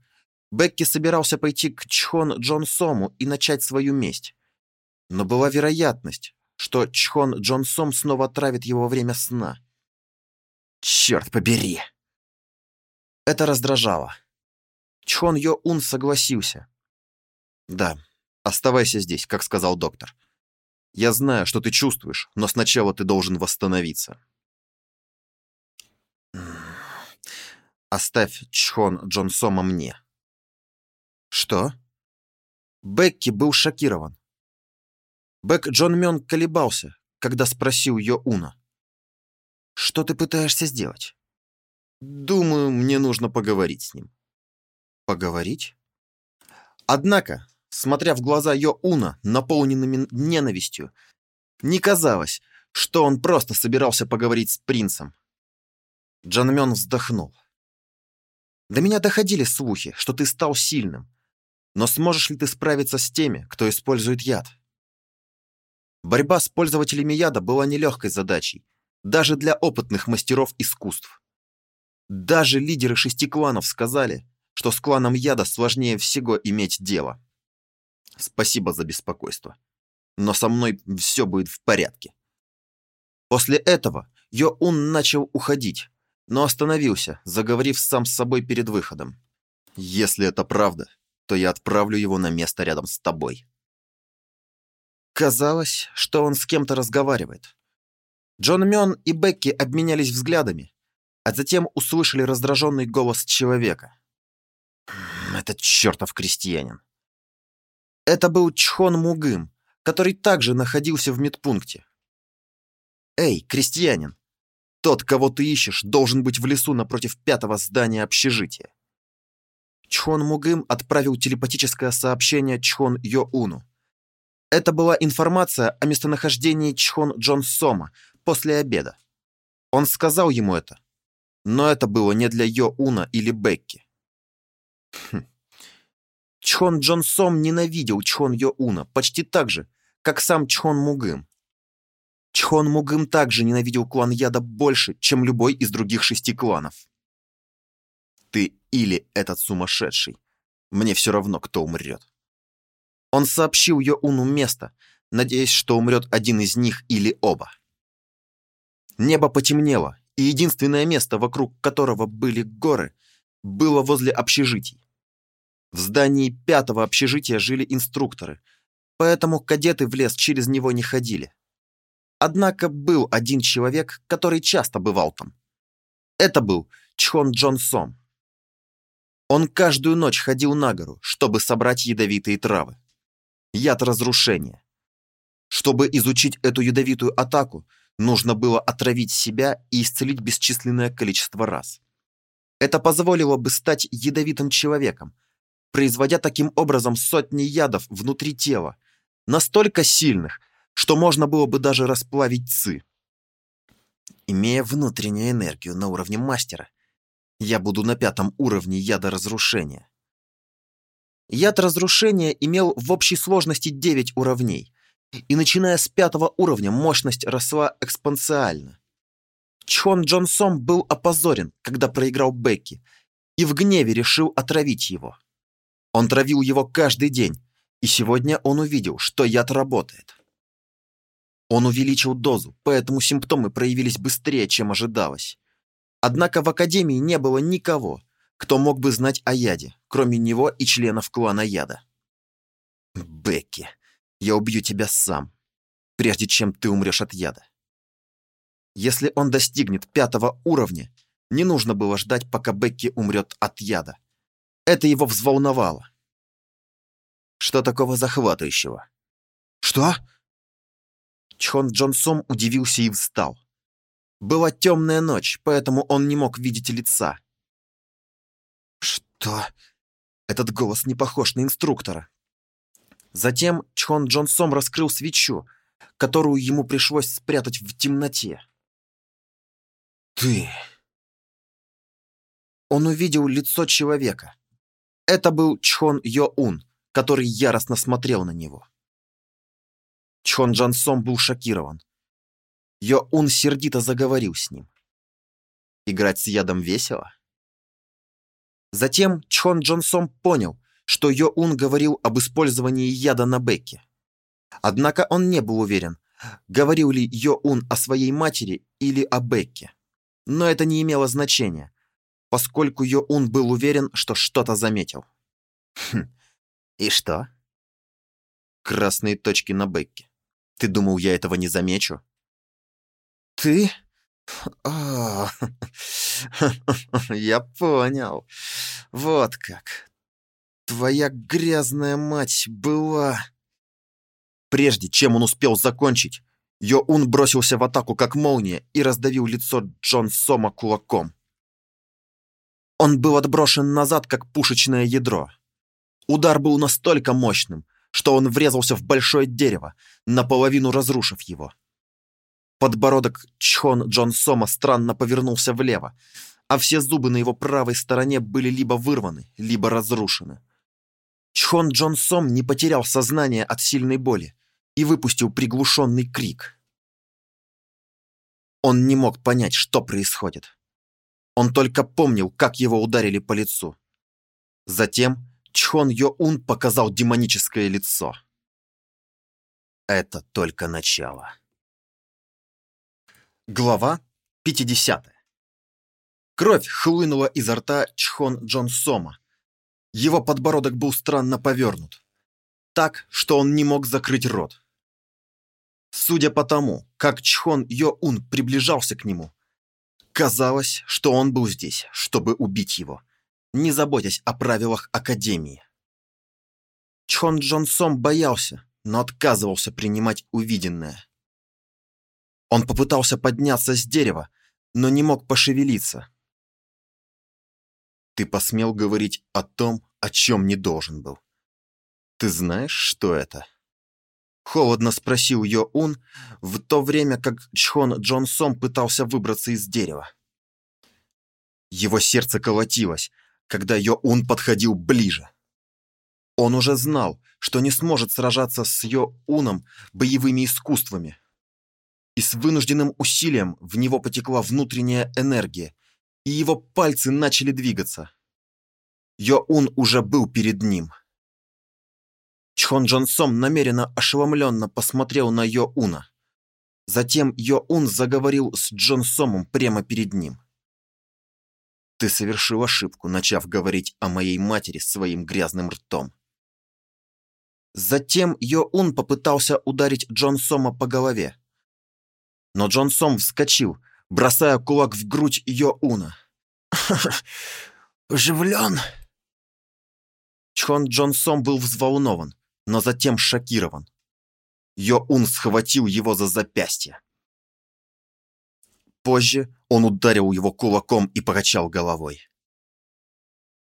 Бекки собирался пойти к Чхон Джон Сому и начать свою месть. Но была вероятность, что Чхон Джон Сом снова отравит его во время сна. Черт побери! Это раздражало. Чхон Йо Ун согласился. Да, Оставайся здесь, как сказал доктор. Я знаю, что ты чувствуешь, но сначала ты должен восстановиться. Оставь Чхон Джонсома мне. Что? Бекки был шокирован. Бек Джон Мён колебался, когда спросил ее Уна. Что ты пытаешься сделать? Думаю, мне нужно поговорить с ним. Поговорить? Однако, смотря в глаза Йо-Уна, наполненными ненавистью. Не казалось, что он просто собирался поговорить с принцем. Джанмён вздохнул. До меня доходили слухи, что ты стал сильным. Но сможешь ли ты справиться с теми, кто использует яд? Борьба с пользователями яда была нелегкой задачей, даже для опытных мастеров искусств. Даже лидеры шести кланов сказали, что с кланом яда сложнее всего иметь дело. Спасибо за беспокойство. Но со мной все будет в порядке. После этого Йоун начал уходить, но остановился, заговорив сам с собой перед выходом. Если это правда, то я отправлю его на место рядом с тобой. Казалось, что он с кем-то разговаривает. Джон Мён и Бекки обменялись взглядами, а затем услышали раздраженный голос человека. «Этот чертов крестьянин! Это был Чхон Мугым, который также находился в медпункте. «Эй, крестьянин! Тот, кого ты ищешь, должен быть в лесу напротив пятого здания общежития». Чхон Мугым отправил телепатическое сообщение Чхон Йо-Уну. Это была информация о местонахождении Чхон Джон Сома после обеда. Он сказал ему это, но это было не для Йо-Уна или Бекки. Хм. Чхон Джон Сом ненавидел Чхон Йо Уна почти так же, как сам Чхон Мугым. Чхон Мугым также ненавидел клан Яда больше, чем любой из других шести кланов. Ты или этот сумасшедший. Мне все равно, кто умрет. Он сообщил Йо Уну место, надеясь, что умрет один из них или оба. Небо потемнело, и единственное место, вокруг которого были горы, было возле общежитий. В здании пятого общежития жили инструкторы, поэтому кадеты в лес через него не ходили. Однако был один человек, который часто бывал там. Это был Чхон Джон Сом. Он каждую ночь ходил на гору, чтобы собрать ядовитые травы. Яд разрушения. Чтобы изучить эту ядовитую атаку, нужно было отравить себя и исцелить бесчисленное количество раз. Это позволило бы стать ядовитым человеком, производя таким образом сотни ядов внутри тела, настолько сильных, что можно было бы даже расплавить ци. Имея внутреннюю энергию на уровне мастера, я буду на пятом уровне яда разрушения. Яд разрушения имел в общей сложности 9 уровней, и начиная с пятого уровня мощность росла экспоненциально. Чхон Джон Сом был опозорен, когда проиграл Бекки, и в гневе решил отравить его. Он травил его каждый день, и сегодня он увидел, что яд работает. Он увеличил дозу, поэтому симптомы проявились быстрее, чем ожидалось. Однако в Академии не было никого, кто мог бы знать о яде, кроме него и членов клана яда. «Бекки, я убью тебя сам, прежде чем ты умрешь от яда». Если он достигнет пятого уровня, не нужно было ждать, пока Бекки умрет от яда. Это его взволновало. Что такого захватывающего? Что? Чхон Джон Сом удивился и встал. Была темная ночь, поэтому он не мог видеть лица. Что? Этот голос не похож на инструктора. Затем Чхон Джон Сом раскрыл свечу, которую ему пришлось спрятать в темноте. «Ты...» Он увидел лицо человека. Это был Чхон Йо-Ун, который яростно смотрел на него. Чхон Джан Сом был шокирован. Йо-Ун сердито заговорил с ним. Играть с ядом весело? Затем Чхон Джон Сом понял, что Йо-Ун говорил об использовании яда на Бекке. Однако он не был уверен, говорил ли Йо-Ун о своей матери или о Бекке. Но это не имело значения, поскольку Йо-Ун был уверен, что что-то заметил. Хм, и что? Красные точки на Бекке. Ты думал, я этого не замечу? Ты? О, я понял. Вот как. Твоя грязная мать была... Прежде чем он успел закончить, Йоун бросился в атаку как молния и раздавил лицо Джон Сома кулаком. Он был отброшен назад, как пушечное ядро. Удар был настолько мощным, что он врезался в большое дерево, наполовину разрушив его. Подбородок Чхон Джон Сома странно повернулся влево, а все зубы на его правой стороне были либо вырваны, либо разрушены. Чхон Джон Сом не потерял сознание от сильной боли и выпустил приглушенный крик. Он не мог понять, что происходит. Он только помнил, как его ударили по лицу. Затем Чхон Йо-Ун показал демоническое лицо. Это только начало. Глава 50. Кровь хлынула изо рта Чхон Джон Сома. Его подбородок был странно повернут. Так, что он не мог закрыть рот. Судя по тому, как Чхон Йо-Ун приближался к нему, казалось, что он был здесь, чтобы убить его не заботясь о правилах Академии. Чхон Джон Сом боялся, но отказывался принимать увиденное. Он попытался подняться с дерева, но не мог пошевелиться. Ты посмел говорить о том, о чем не должен был. Ты знаешь, что это? Холодно спросил Йо-Ун, в то время как Чхон Джон Сом пытался выбраться из дерева. Его сердце колотилось, когда Йо-Ун подходил ближе. Он уже знал, что не сможет сражаться с Йо-Уном боевыми искусствами. И с вынужденным усилием в него потекла внутренняя энергия, и его пальцы начали двигаться. Йо-Ун уже был перед ним. Чхон Джон Сом намеренно ошеломленно посмотрел на Йо-Уна. Затем Йо-Ун заговорил с Джон Сомом прямо перед ним. Ты совершил ошибку, начав говорить о моей матери своим грязным ртом. Затем Йоун попытался ударить Джон Сома по голове. Но Джон Сом вскочил, бросая кулак в грудь Йоуна. «Оживлен?» Чхон Джон Сом был взволнован, но затем шокирован. Йоун схватил его за запястье. Позже он ударил его кулаком и покачал головой.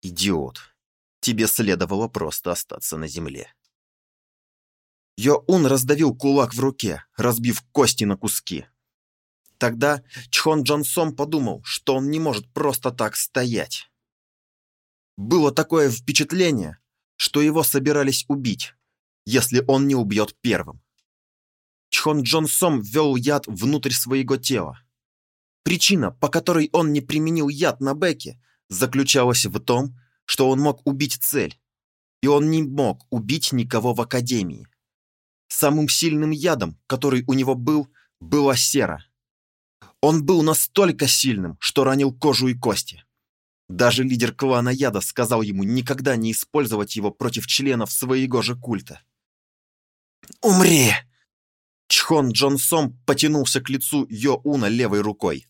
«Идиот, тебе следовало просто остаться на земле». Йоун раздавил кулак в руке, разбив кости на куски. Тогда Чхон Джонсон подумал, что он не может просто так стоять. Было такое впечатление, что его собирались убить, если он не убьет первым. Чхон Джонсон ввел яд внутрь своего тела. Причина, по которой он не применил яд на Бекке, заключалась в том, что он мог убить цель, и он не мог убить никого в Академии. Самым сильным ядом, который у него был, была сера. Он был настолько сильным, что ранил кожу и кости. Даже лидер клана Яда сказал ему никогда не использовать его против членов своего же культа. «Умри!» Чхон Джонсом потянулся к лицу Йо-Уна левой рукой.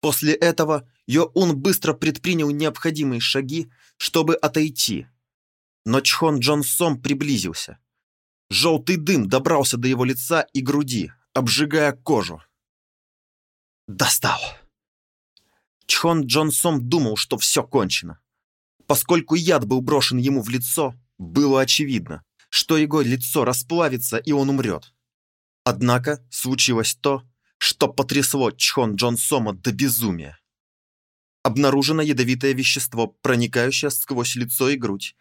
После этого Йо-Ун быстро предпринял необходимые шаги, чтобы отойти. Но Чхон Джонсом приблизился. Желтый дым добрался до его лица и груди, обжигая кожу. Достал. Чхон Джонсон думал, что все кончено. Поскольку яд был брошен ему в лицо, было очевидно, что его лицо расплавится и он умрет. Однако случилось то, что потрясло Чхон Джонсома до безумия. Обнаружено ядовитое вещество, проникающее сквозь лицо и грудь.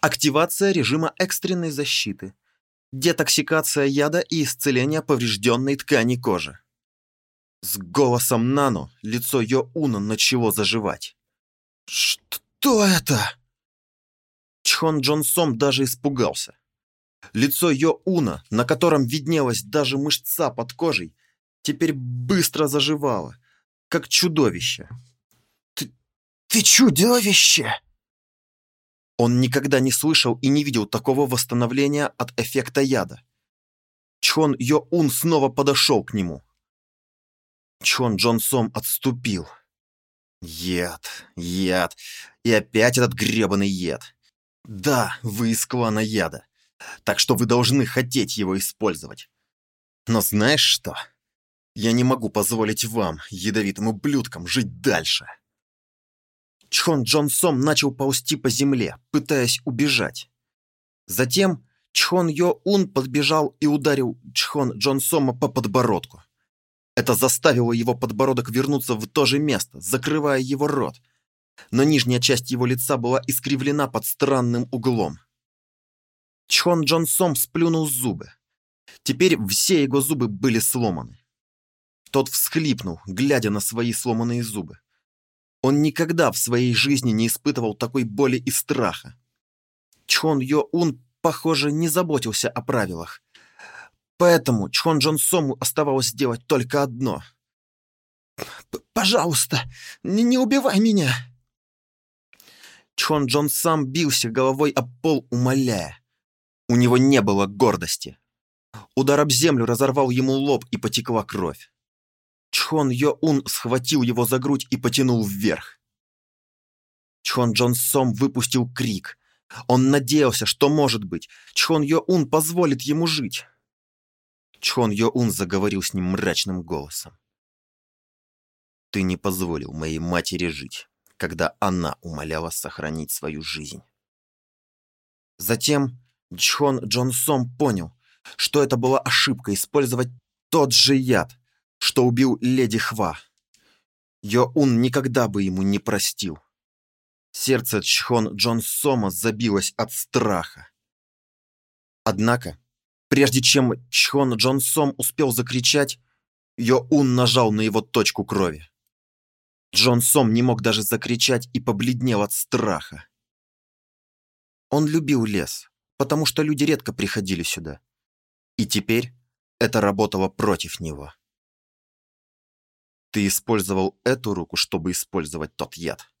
Активация режима экстренной защиты детоксикация яда и исцеление поврежденной ткани кожи. С голосом Нано лицо Йо-Уна начало заживать. «Что это?» Чхон Джонсом даже испугался. Лицо Йо-Уна, на котором виднелась даже мышца под кожей, теперь быстро заживало, как чудовище. «Ты, ты чудовище!» Он никогда не слышал и не видел такого восстановления от эффекта яда. Чхон Йо-Ун снова подошел к нему. Чхон Джон Сом отступил. Яд, яд, и опять этот гребаный яд. Да, вы из клана яда, так что вы должны хотеть его использовать. Но знаешь что? Я не могу позволить вам, ядовитым ублюдкам, жить дальше. Чхон Джон Сом начал ползти по земле, пытаясь убежать. Затем Чхон Йо Ун подбежал и ударил Чхон Джон Сома по подбородку. Это заставило его подбородок вернуться в то же место, закрывая его рот. Но нижняя часть его лица была искривлена под странным углом. Чхон Джон Сом сплюнул зубы. Теперь все его зубы были сломаны. Тот всхлипнул, глядя на свои сломанные зубы. Он никогда в своей жизни не испытывал такой боли и страха. Чхон Йо-Ун, похоже, не заботился о правилах. Поэтому Чхон Джон Сому оставалось сделать только одно. «Пожалуйста, не, не убивай меня!» Чхон Джон сам бился головой об пол, умоляя. У него не было гордости. Удар об землю разорвал ему лоб и потекла кровь. Чхон Йо-Ун схватил его за грудь и потянул вверх. Чхон Джон Сом выпустил крик. Он надеялся, что, может быть, Чхон Йо-Ун позволит ему жить. Чхон Йо-Ун заговорил с ним мрачным голосом. «Ты не позволил моей матери жить, когда она умоляла сохранить свою жизнь». Затем Джон Сом понял, что это была ошибка использовать тот же яд, что убил леди Хва. Йоун никогда бы ему не простил. Сердце Чхон Джон Сома забилось от страха. Однако, прежде чем Чхон Джон Сом успел закричать, Йоун нажал на его точку крови. Джон Сом не мог даже закричать и побледнел от страха. Он любил лес, потому что люди редко приходили сюда. И теперь это работало против него. Ты использовал эту руку, чтобы использовать тот яд.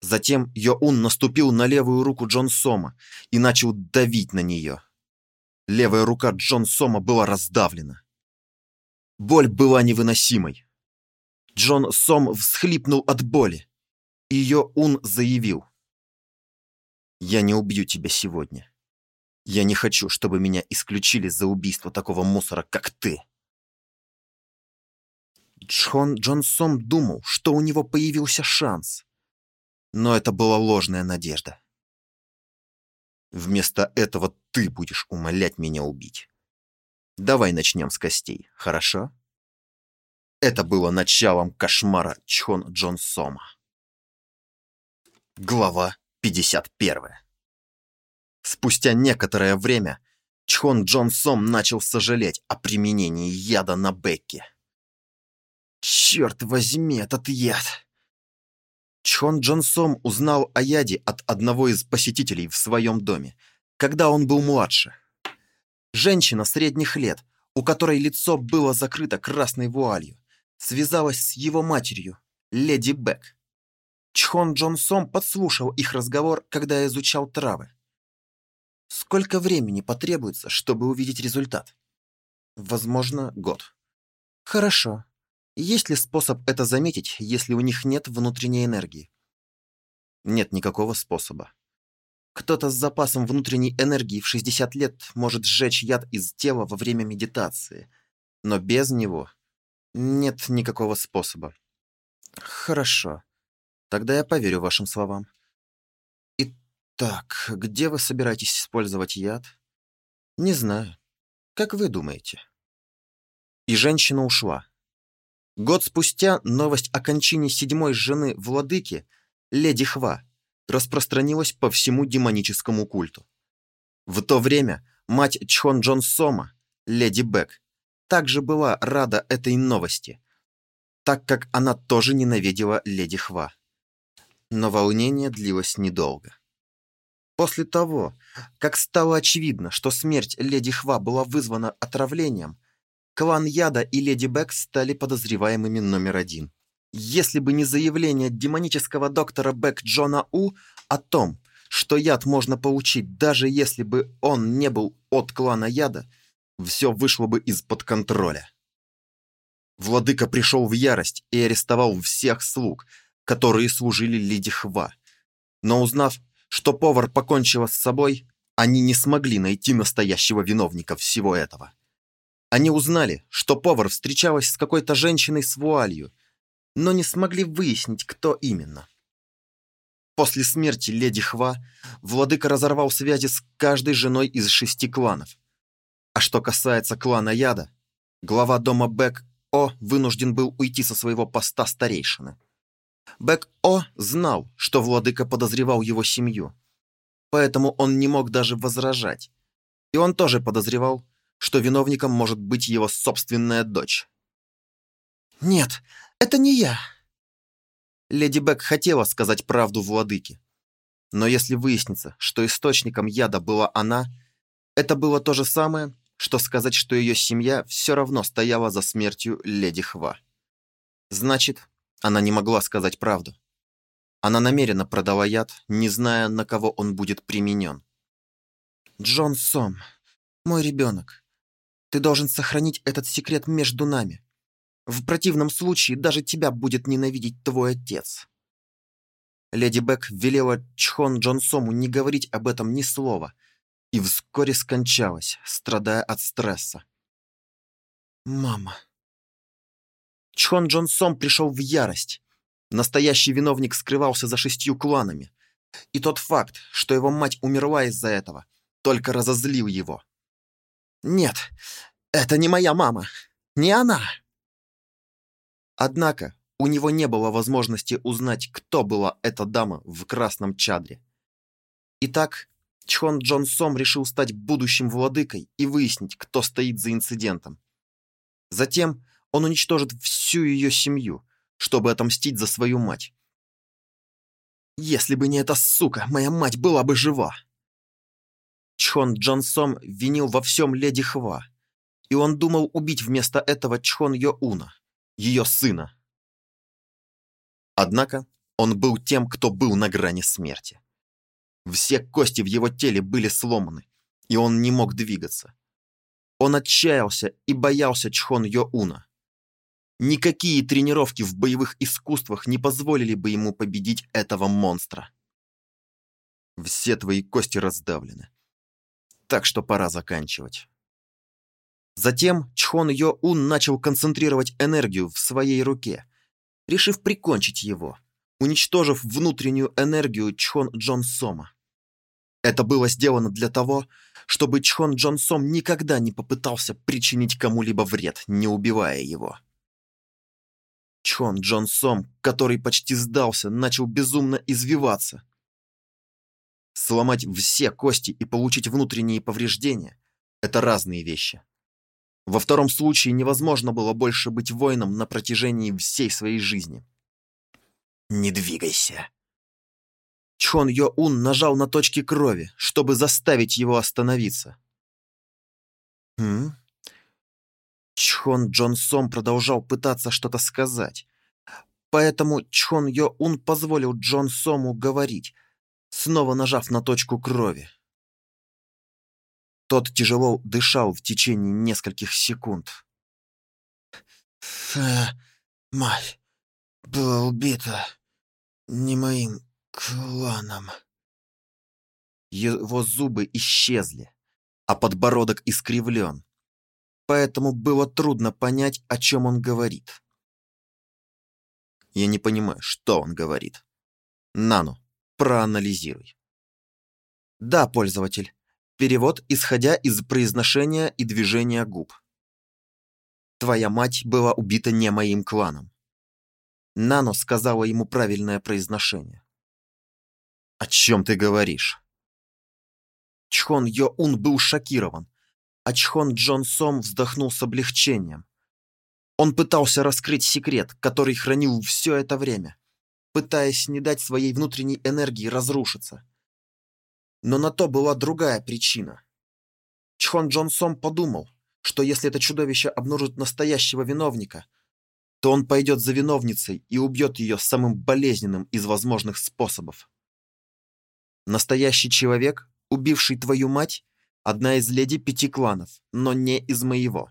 Затем Йоун наступил на левую руку Джон Сома и начал давить на нее. Левая рука Джон Сома была раздавлена. Боль была невыносимой. Джон Сом всхлипнул от боли, и Йоун заявил. «Я не убью тебя сегодня. Я не хочу, чтобы меня исключили за убийство такого мусора, как ты. Джон Джонсон думал, что у него появился шанс. Но это была ложная надежда. Вместо этого ты будешь умолять меня убить. Давай начнем с костей, хорошо? Это было началом кошмара Чхон Джонсома. Глава 51 Спустя некоторое время Чхон Джон Сом начал сожалеть о применении яда на Бекке. Черт возьми, этот яд! Чхон Джон Сом узнал о яде от одного из посетителей в своем доме, когда он был младше. Женщина средних лет, у которой лицо было закрыто красной вуалью, связалась с его матерью, леди Бек. Чхон Джон Сом подслушал их разговор, когда изучал травы. Сколько времени потребуется, чтобы увидеть результат? Возможно, год. Хорошо. Есть ли способ это заметить, если у них нет внутренней энергии? Нет никакого способа. Кто-то с запасом внутренней энергии в 60 лет может сжечь яд из тела во время медитации, но без него нет никакого способа. Хорошо. Тогда я поверю вашим словам. Так, где вы собираетесь использовать яд? Не знаю. Как вы думаете? И женщина ушла. Год спустя новость о кончине седьмой жены владыки, леди Хва, распространилась по всему демоническому культу. В то время мать Чхон Джон Сома, леди Бек, также была рада этой новости, так как она тоже ненавидела леди Хва. Но волнение длилось недолго. После того, как стало очевидно, что смерть леди Хва была вызвана отравлением, клан Яда и леди Бек стали подозреваемыми номер один. Если бы не заявление демонического доктора Бек Джона У о том, что яд можно получить, даже если бы он не был от клана Яда, все вышло бы из-под контроля. Владыка пришел в ярость и арестовал всех слуг, которые служили леди Хва. Но узнав, что повар покончила с собой, они не смогли найти настоящего виновника всего этого. Они узнали, что повар встречалась с какой-то женщиной с вуалью, но не смогли выяснить, кто именно. После смерти леди Хва владыка разорвал связи с каждой женой из шести кланов. А что касается клана Яда, глава дома Бек О вынужден был уйти со своего поста старейшины. Бэк-О знал, что владыка подозревал его семью, поэтому он не мог даже возражать. И он тоже подозревал, что виновником может быть его собственная дочь. «Нет, это не я!» Леди Бэк хотела сказать правду владыке. Но если выяснится, что источником яда была она, это было то же самое, что сказать, что ее семья все равно стояла за смертью леди Хва. Значит, она не могла сказать правду. Она намеренно продала яд, не зная, на кого он будет применен. «Джон Сом, мой ребенок, ты должен сохранить этот секрет между нами. В противном случае даже тебя будет ненавидеть твой отец». Леди Бек велела Чхон Джон Сому не говорить об этом ни слова и вскоре скончалась, страдая от стресса. «Мама», Чхон Джон Сом пришел в ярость. Настоящий виновник скрывался за шестью кланами. И тот факт, что его мать умерла из-за этого, только разозлил его. «Нет, это не моя мама. Не она!» Однако у него не было возможности узнать, кто была эта дама в красном чадре. Итак, Чхон Джон Сом решил стать будущим владыкой и выяснить, кто стоит за инцидентом. Затем он уничтожит всю ее семью, чтобы отомстить за свою мать. Если бы не эта сука, моя мать была бы жива. Чхон Джонсом винил во всем леди Хва, и он думал убить вместо этого Чхон Йоуна, ее сына. Однако он был тем, кто был на грани смерти. Все кости в его теле были сломаны, и он не мог двигаться. Он отчаялся и боялся Чхон Йоуна. Никакие тренировки в боевых искусствах не позволили бы ему победить этого монстра. Все твои кости раздавлены. так что пора заканчивать. Затем Чхон Йо-Ун начал концентрировать энергию в своей руке, решив прикончить его, уничтожив внутреннюю энергию Чхон Джон Сома. Это было сделано для того, чтобы Чхон Джон Сом никогда не попытался причинить кому-либо вред, не убивая его. Чхон Джон Сом, который почти сдался, начал безумно извиваться. Сломать все кости и получить внутренние повреждения – это разные вещи. Во втором случае невозможно было больше быть воином на протяжении всей своей жизни. «Не двигайся!» Чхон Йо-Ун нажал на точки крови, чтобы заставить его остановиться. «Хм?» Чхон Джон Сом продолжал пытаться что-то сказать. Поэтому Чхон Йо-Ун позволил Джон Сому говорить, снова нажав на точку крови. Тот тяжело дышал в течение нескольких секунд. «Мать была убита не моим кланом». Его зубы исчезли, а подбородок искривлен, поэтому было трудно понять, о чем он говорит. Я не понимаю, что он говорит. Нану, проанализируй. Да, пользователь. Перевод, исходя из произношения и движения губ. Твоя мать была убита не моим кланом. Нано сказала ему правильное произношение. О чем ты говоришь? Чхон Йо-Ун был шокирован, а Чхон Джон Сом вздохнул с облегчением. Он пытался раскрыть секрет, который хранил все это время, пытаясь не дать своей внутренней энергии разрушиться. Но на то была другая причина. Чхон Джон Сом подумал, что если это чудовище обнаружит настоящего виновника, то он пойдет за виновницей и убьет ее самым болезненным из возможных способов. Настоящий человек, убивший твою мать, одна из леди пяти кланов, но не из моего.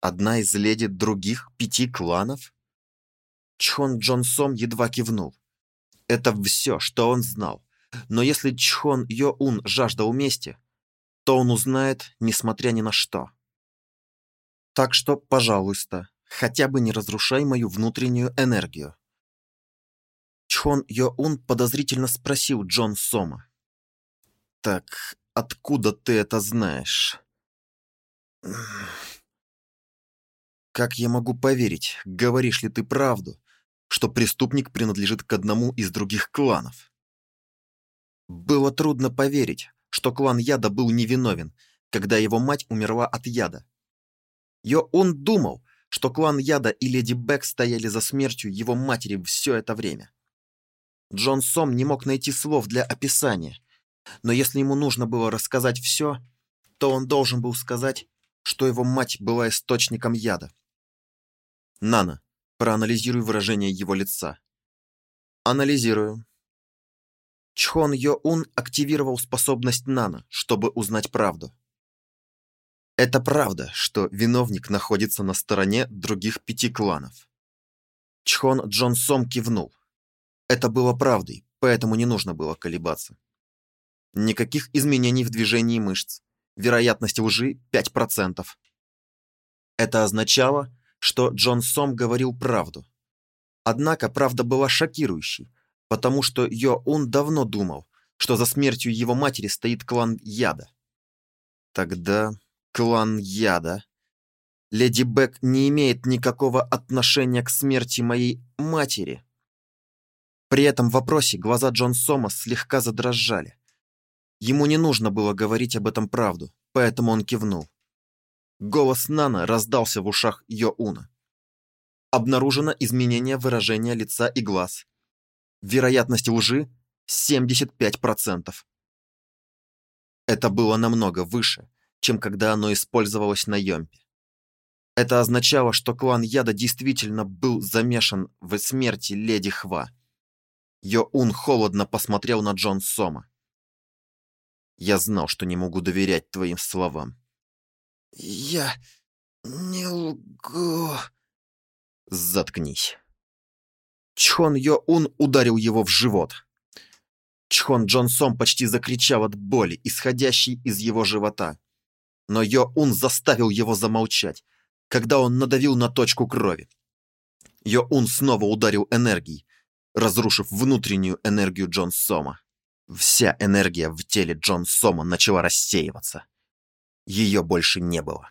Одна из леди других пяти кланов? Чхон Джон Сом едва кивнул. Это все, что он знал. Но если Чхон Йо-Ун жаждал мести, то он узнает, несмотря ни на что. Так что, пожалуйста, хотя бы не разрушай мою внутреннюю энергию. Чхон Йо-Ун подозрительно спросил Джон Сома. «Так откуда ты это знаешь?» «Как я могу поверить, говоришь ли ты правду, что преступник принадлежит к одному из других кланов?» Было трудно поверить, что клан Яда был невиновен, когда его мать умерла от яда. Йо он думал, что клан Яда и Леди Бэк стояли за смертью его матери все это время. Джон Сом не мог найти слов для описания, но если ему нужно было рассказать все, то он должен был сказать, что его мать была источником яда. Нана, проанализируй выражение его лица. Анализирую. Чхон Йо-Ун активировал способность Нана, чтобы узнать правду. Это правда, что виновник находится на стороне других пяти кланов. Чхон Джон Сом кивнул. Это было правдой, поэтому не нужно было колебаться. Никаких изменений в движении мышц. Вероятность лжи 5%. Это означало, что Джон Сом говорил правду. Однако правда была шокирующей, потому что Йо-Ун давно думал, что за смертью его матери стоит клан Яда. Тогда клан Яда. Леди Бек не имеет никакого отношения к смерти моей матери. При этом вопросе глаза Джон Сома слегка задрожали. Ему не нужно было говорить об этом правду, поэтому он кивнул. Голос Нана раздался в ушах Йоуна. Обнаружено изменение выражения лица и глаз. Вероятность лжи 75%. Это было намного выше, чем когда оно использовалось на Йомпе. Это означало, что клан Яда действительно был замешан в смерти леди Хва. Йоун холодно посмотрел на Джон Сома. «Я знал, что не могу доверять твоим словам». «Я не лгу...» «Заткнись». Чхон Йо-Ун ударил его в живот. Чхон Джон Сом почти закричал от боли, исходящей из его живота. Но Йо Ун заставил его замолчать, когда он надавил на точку крови. Йо Ун снова ударил энергией, разрушив внутреннюю энергию Джон Сома. Вся энергия в теле Джон Сома начала рассеиваться. Ее больше не было.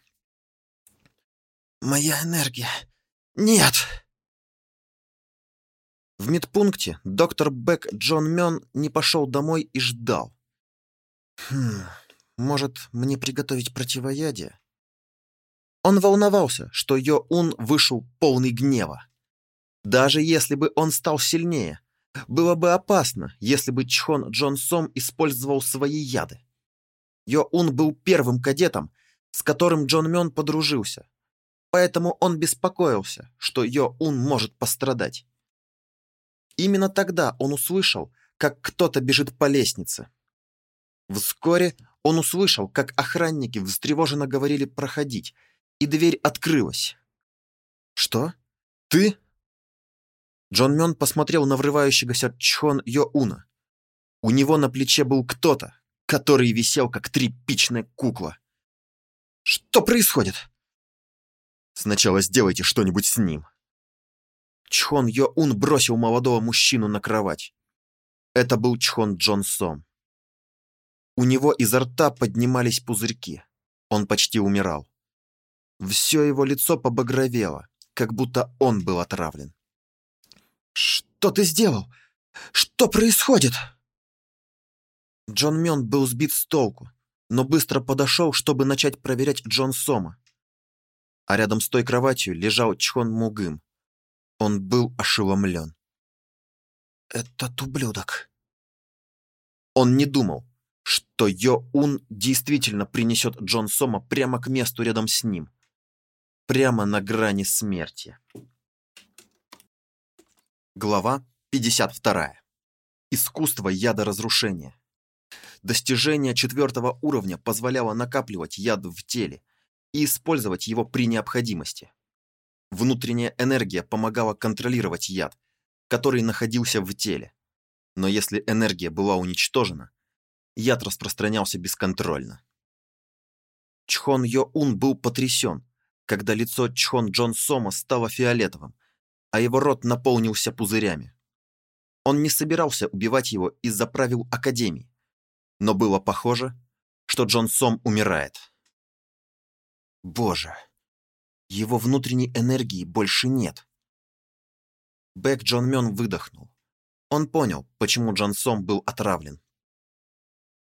«Моя энергия! Нет!» В медпункте доктор Бек Джон Мён не пошел домой и ждал. «Хм, может, мне приготовить противоядие?» Он волновался, что Йо-Ун вышел полный гнева. Даже если бы он стал сильнее, было бы опасно, если бы Чхон Джон Сом использовал свои яды. Йо-Ун был первым кадетом, с которым Джон Мён подружился, поэтому он беспокоился, что Йо-Ун может пострадать. Именно тогда он услышал, как кто-то бежит по лестнице. Вскоре он услышал, как охранники встревоженно говорили проходить, и дверь открылась. «Что? Ты?» Джон Мён посмотрел на врывающегося Чхон Йо-Уна. У него на плече был кто-то, который висел, как тряпичная кукла. «Что происходит?» «Сначала сделайте что-нибудь с ним», Чхон Йо-Ун бросил молодого мужчину на кровать. Это был Чхон Джон Сом. У него изо рта поднимались пузырьки. Он почти умирал. Все его лицо побагровело, как будто он был отравлен. «Что ты сделал? Что происходит?» Джон Мён был сбит с толку, но быстро подошел, чтобы начать проверять Джон Сома. А рядом с той кроватью лежал Чхон Мугым, он был ошеломлен. «Этот ублюдок!» Он не думал, что Йо-Ун действительно принесет Джон Сома прямо к месту рядом с ним. Прямо на грани смерти. Глава 52. Искусство ядоразрушения. Достижение четвертого уровня позволяло накапливать яд в теле и использовать его при необходимости. Внутренняя энергия помогала контролировать яд, который находился в теле. Но если энергия была уничтожена, яд распространялся бесконтрольно. Чхон Йо-Ун был потрясен, когда лицо Чхон Джон Сома стало фиолетовым, а его рот наполнился пузырями. Он не собирался убивать его из-за правил Академии, но было похоже, что Джон Сом умирает. Боже, его внутренней энергии больше нет. Бэк Джон Мён выдохнул. Он понял, почему Джон Сом был отравлен.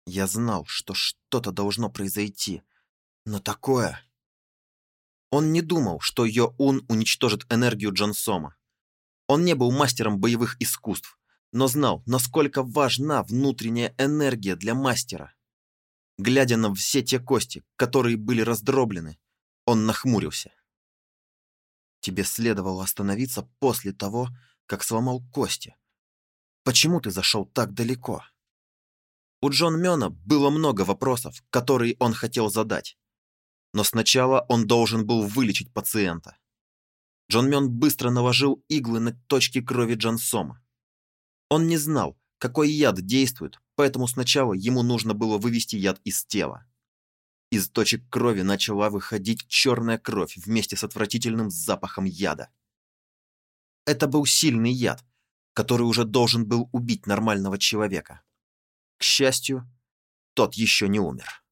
Я знал, что что-то должно произойти, но такое... Он не думал, что Йо Ун уничтожит энергию Джон Сома. Он не был мастером боевых искусств, но знал, насколько важна внутренняя энергия для мастера. Глядя на все те кости, которые были раздроблены, он нахмурился. Тебе следовало остановиться после того, как сломал кости. Почему ты зашел так далеко? У Джон Мёна было много вопросов, которые он хотел задать. Но сначала он должен был вылечить пациента. Джон Мён быстро наложил иглы на точки крови Джон Сома. Он не знал, какой яд действует, поэтому сначала ему нужно было вывести яд из тела. Из точек крови начала выходить черная кровь вместе с отвратительным запахом яда. Это был сильный яд, который уже должен был убить нормального человека. К счастью, тот еще не умер.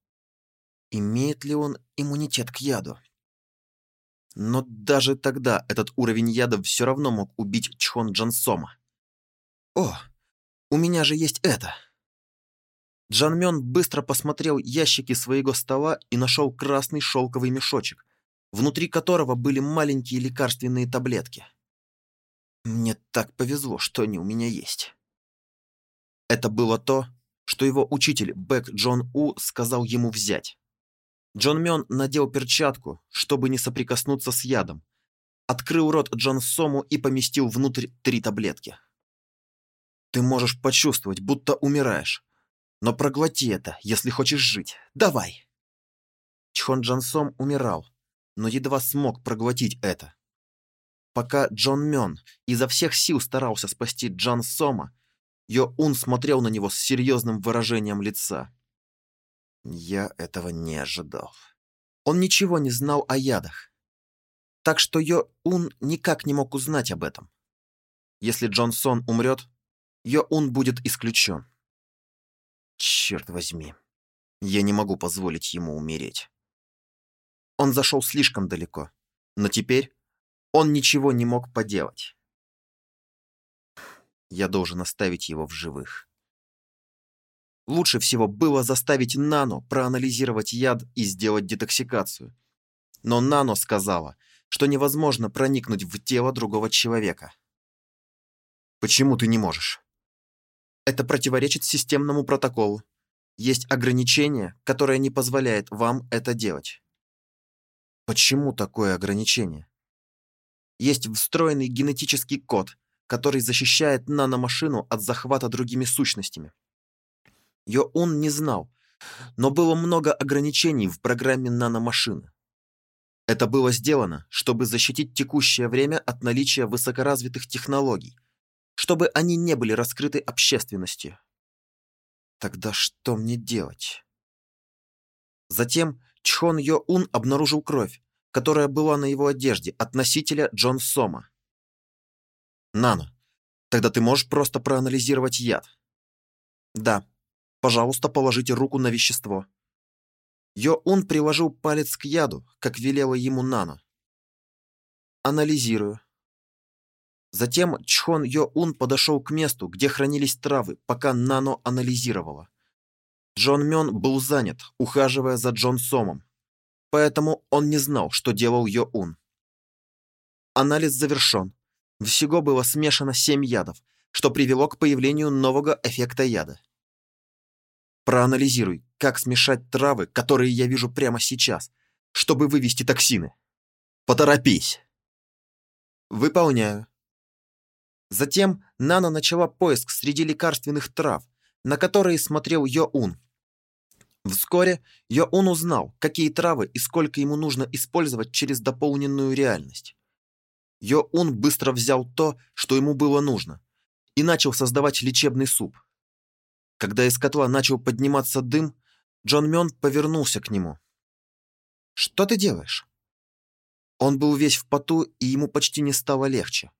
Имеет ли он иммунитет к яду? Но даже тогда этот уровень яда все равно мог убить Чхон Джансома. О, у меня же есть это. Джан Мён быстро посмотрел ящики своего стола и нашел красный шелковый мешочек, внутри которого были маленькие лекарственные таблетки. Мне так повезло, что они у меня есть. Это было то, что его учитель Бэк Джон У сказал ему взять. Джон Мён надел перчатку, чтобы не соприкоснуться с ядом, открыл рот Джон Сому и поместил внутрь три таблетки. Ты можешь почувствовать, будто умираешь, но проглоти это, если хочешь жить. Давай!» Чхон Джансом умирал, но едва смог проглотить это. Пока Джон Мён изо всех сил старался спасти Джан Сома, Йо-Ун смотрел на него с серьезным выражением лица. Я этого не ожидал. Он ничего не знал о ядах. Так что Йо-Ун никак не мог узнать об этом. Если Джонсон умрет, Йо-Ун будет исключен. Черт возьми, я не могу позволить ему умереть. Он зашел слишком далеко, но теперь он ничего не мог поделать. Я должен оставить его в живых. Лучше всего было заставить Нано проанализировать яд и сделать детоксикацию. Но Нано сказала, что невозможно проникнуть в тело другого человека. Почему ты не можешь? Это противоречит системному протоколу. Есть ограничение, которое не позволяет вам это делать. Почему такое ограничение? Есть встроенный генетический код, который защищает наномашину от захвата другими сущностями. Йоун не знал, но было много ограничений в программе наномашины. Это было сделано, чтобы защитить текущее время от наличия высокоразвитых технологий, чтобы они не были раскрыты общественности. Тогда что мне делать? Затем Чхон Йо-Ун обнаружил кровь, которая была на его одежде от носителя Джон Сома. Нано, тогда ты можешь просто проанализировать яд? Да. Пожалуйста, положите руку на вещество. Йо-Ун приложил палец к яду, как велела ему Нано. Анализирую. Затем Чхон Йо-Ун подошел к месту, где хранились травы, пока Нано анализировала. Джон Мён был занят, ухаживая за Джон Сомом, поэтому он не знал, что делал Йо-Ун. Анализ завершен. Всего было смешано семь ядов, что привело к появлению нового эффекта яда. Проанализируй, как смешать травы, которые я вижу прямо сейчас, чтобы вывести токсины. Поторопись. Выполняю. Затем Нана начала поиск среди лекарственных трав, на которые смотрел Йо-Ун. Вскоре Йо-Ун узнал, какие травы и сколько ему нужно использовать через дополненную реальность. Йо-Ун быстро взял то, что ему было нужно, и начал создавать лечебный суп. Когда из котла начал подниматься дым, Джон Мён повернулся к нему. «Что ты делаешь?» Он был весь в поту, и ему почти не стало легче.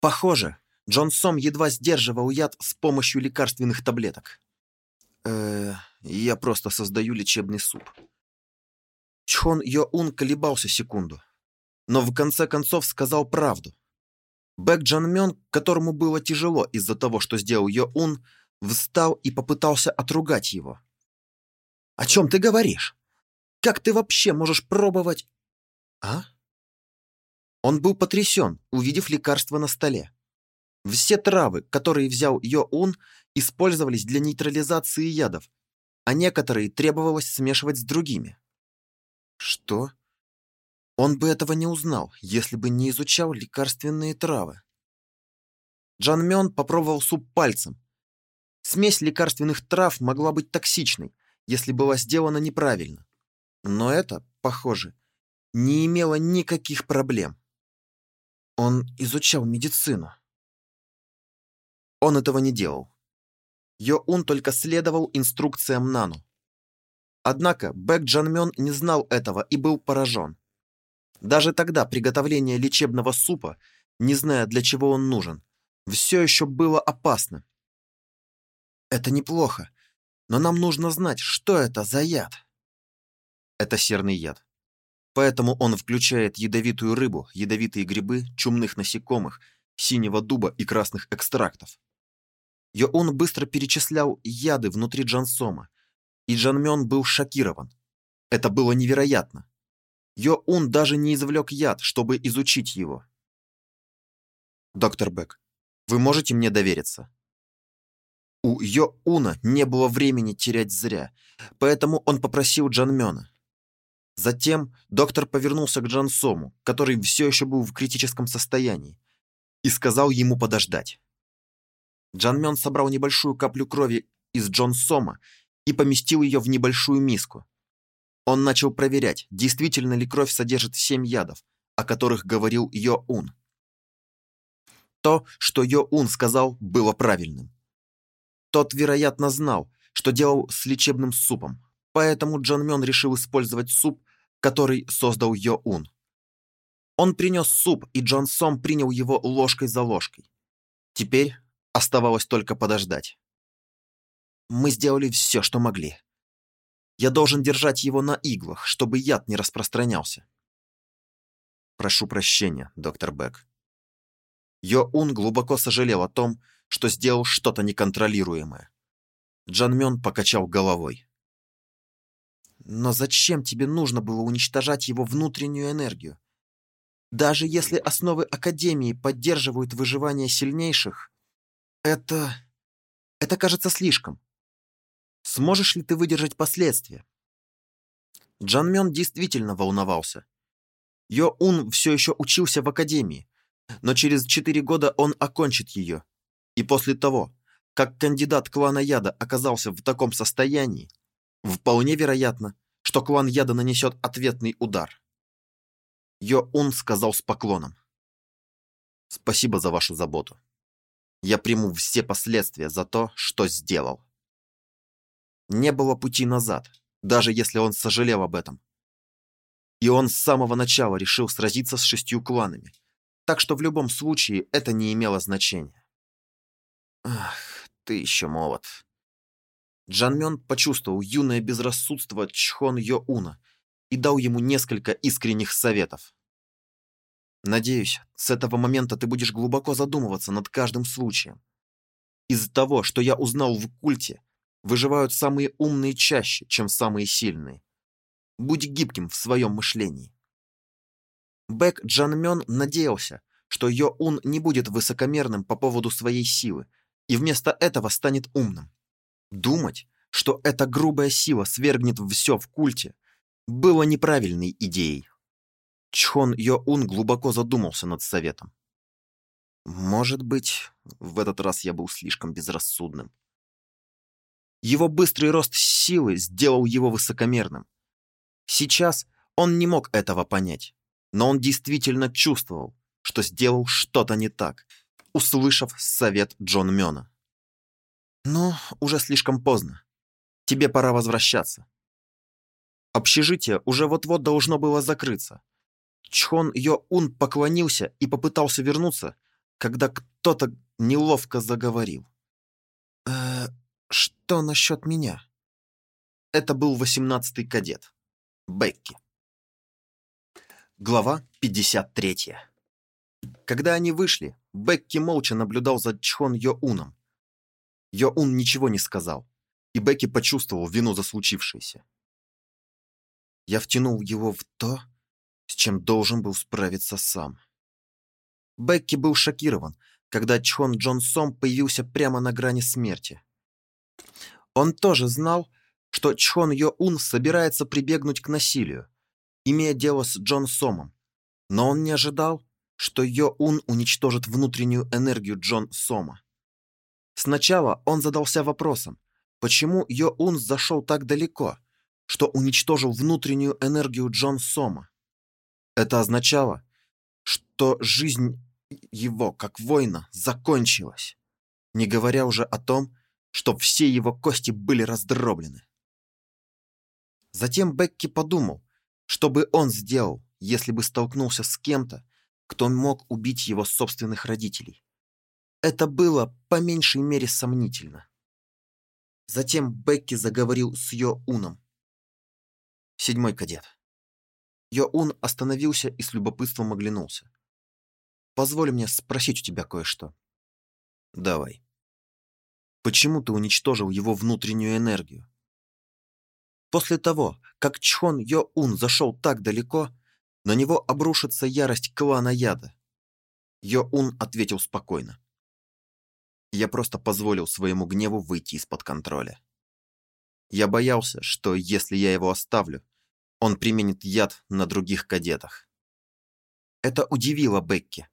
Похоже, Джон Сом едва сдерживал яд с помощью лекарственных таблеток. э я просто создаю лечебный суп». Чхон Йо-Ун колебался секунду но в конце концов сказал правду. Бэк Джан Мён, которому было тяжело из-за того, что сделал Йо Ун, встал и попытался отругать его. «О чем ты говоришь? Как ты вообще можешь пробовать...» «А?» Он был потрясен, увидев лекарство на столе. Все травы, которые взял Йо Ун, использовались для нейтрализации ядов, а некоторые требовалось смешивать с другими. «Что?» Он бы этого не узнал, если бы не изучал лекарственные травы. Джан Мён попробовал суп пальцем. Смесь лекарственных трав могла быть токсичной, если была сделана неправильно. Но это, похоже, не имело никаких проблем. Он изучал медицину. Он этого не делал. Йо-Ун только следовал инструкциям Нану. Однако Бэк Джанмён не знал этого и был поражен. Даже тогда приготовление лечебного супа, не зная, для чего он нужен, все еще было опасно. Это неплохо, но нам нужно знать, что это за яд. Это серный яд. Поэтому он включает ядовитую рыбу, ядовитые грибы, чумных насекомых, синего дуба и красных экстрактов. Йоун быстро перечислял яды внутри Джансома, и Джанмён был шокирован. Это было невероятно. Йо-Ун даже не извлек яд, чтобы изучить его. Доктор Бек, вы можете мне довериться? У Йо-Уна не было времени терять зря, поэтому он попросил Джанмёна. Затем доктор повернулся к Джан Сому, который все еще был в критическом состоянии, и сказал ему подождать. Джан Мён собрал небольшую каплю крови из Джон Сома и поместил ее в небольшую миску. Он начал проверять, действительно ли кровь содержит семь ядов, о которых говорил Йо-Ун. То, что Йо-Ун сказал, было правильным. Тот, вероятно, знал, что делал с лечебным супом, поэтому Джон Мён решил использовать суп, который создал Йо Ун. Он принес суп, и Джон Сом принял его ложкой за ложкой. Теперь оставалось только подождать. Мы сделали все, что могли. Я должен держать его на иглах, чтобы яд не распространялся. Прошу прощения, доктор Бек. Йо-Ун глубоко сожалел о том, что сделал что-то неконтролируемое. Джан Мён покачал головой. Но зачем тебе нужно было уничтожать его внутреннюю энергию? Даже если основы Академии поддерживают выживание сильнейших, это... это кажется слишком. Сможешь ли ты выдержать последствия? Джан Мён действительно волновался. Йо Ун все еще учился в Академии, но через четыре года он окончит ее. И после того, как кандидат клана Яда оказался в таком состоянии, вполне вероятно, что клан Яда нанесет ответный удар. Йо-Ун сказал с поклоном. «Спасибо за вашу заботу. Я приму все последствия за то, что сделал». Не было пути назад, даже если он сожалел об этом. И он с самого начала решил сразиться с шестью кланами, так что в любом случае это не имело значения. «Ах, ты еще молод». Джан Мён почувствовал юное безрассудство Чхон Йо-Уна – и дал ему несколько искренних советов. Надеюсь, с этого момента ты будешь глубоко задумываться над каждым случаем. Из-за того, что я узнал в культе, выживают самые умные чаще, чем самые сильные. Будь гибким в своем мышлении. Бэк Джанмён надеялся, что Йо-Ун не будет высокомерным по поводу своей силы и вместо этого станет умным. Думать, что эта грубая сила свергнет все в культе, было неправильной идеей. Чхон Йо-Ун глубоко задумался над советом. Может быть, в этот раз я был слишком безрассудным. Его быстрый рост силы сделал его высокомерным. Сейчас он не мог этого понять, но он действительно чувствовал, что сделал что-то не так, услышав совет Джон Мёна. «Ну, уже слишком поздно. Тебе пора возвращаться. Общежитие уже вот-вот должно было закрыться. Чхон Йо-Ун поклонился и попытался вернуться, когда кто-то неловко заговорил. «Э, что насчет меня?» Это был восемнадцатый кадет. Бекки. Глава 53. Когда они вышли, Бекки молча наблюдал за Чхон Йо-Уном. Йо-Ун ничего не сказал, и Бекки почувствовал вину за случившееся. Я втянул его в то, с чем должен был справиться сам. Бекки был шокирован, когда Чхон Джон Сом появился прямо на грани смерти. Он тоже знал, что Чхон Йо Ун собирается прибегнуть к насилию, имея дело с Джон Сомом, но он не ожидал, что Йо Ун уничтожит внутреннюю энергию Джон Сома. Сначала он задался вопросом, почему Йо Ун зашел так далеко, что уничтожил внутреннюю энергию Джон Сома. Это означало, что жизнь его, как воина, закончилась, не говоря уже о том, что все его кости были раздроблены. Затем Бекки подумал, что бы он сделал, если бы столкнулся с кем-то, кто мог убить его собственных родителей. Это было по меньшей мере сомнительно. Затем Бекки заговорил с Йо Уном. Седьмой кадет. Йоун остановился и с любопытством оглянулся. Позволь мне спросить у тебя кое-что. Давай. Почему ты уничтожил его внутреннюю энергию? После того, как Чхон Йоун зашел так далеко, на него обрушится ярость клана Яда. Йоун ответил спокойно. Я просто позволил своему гневу выйти из-под контроля. Я боялся, что если я его оставлю, он применит яд на других кадетах. Это удивило Бекки.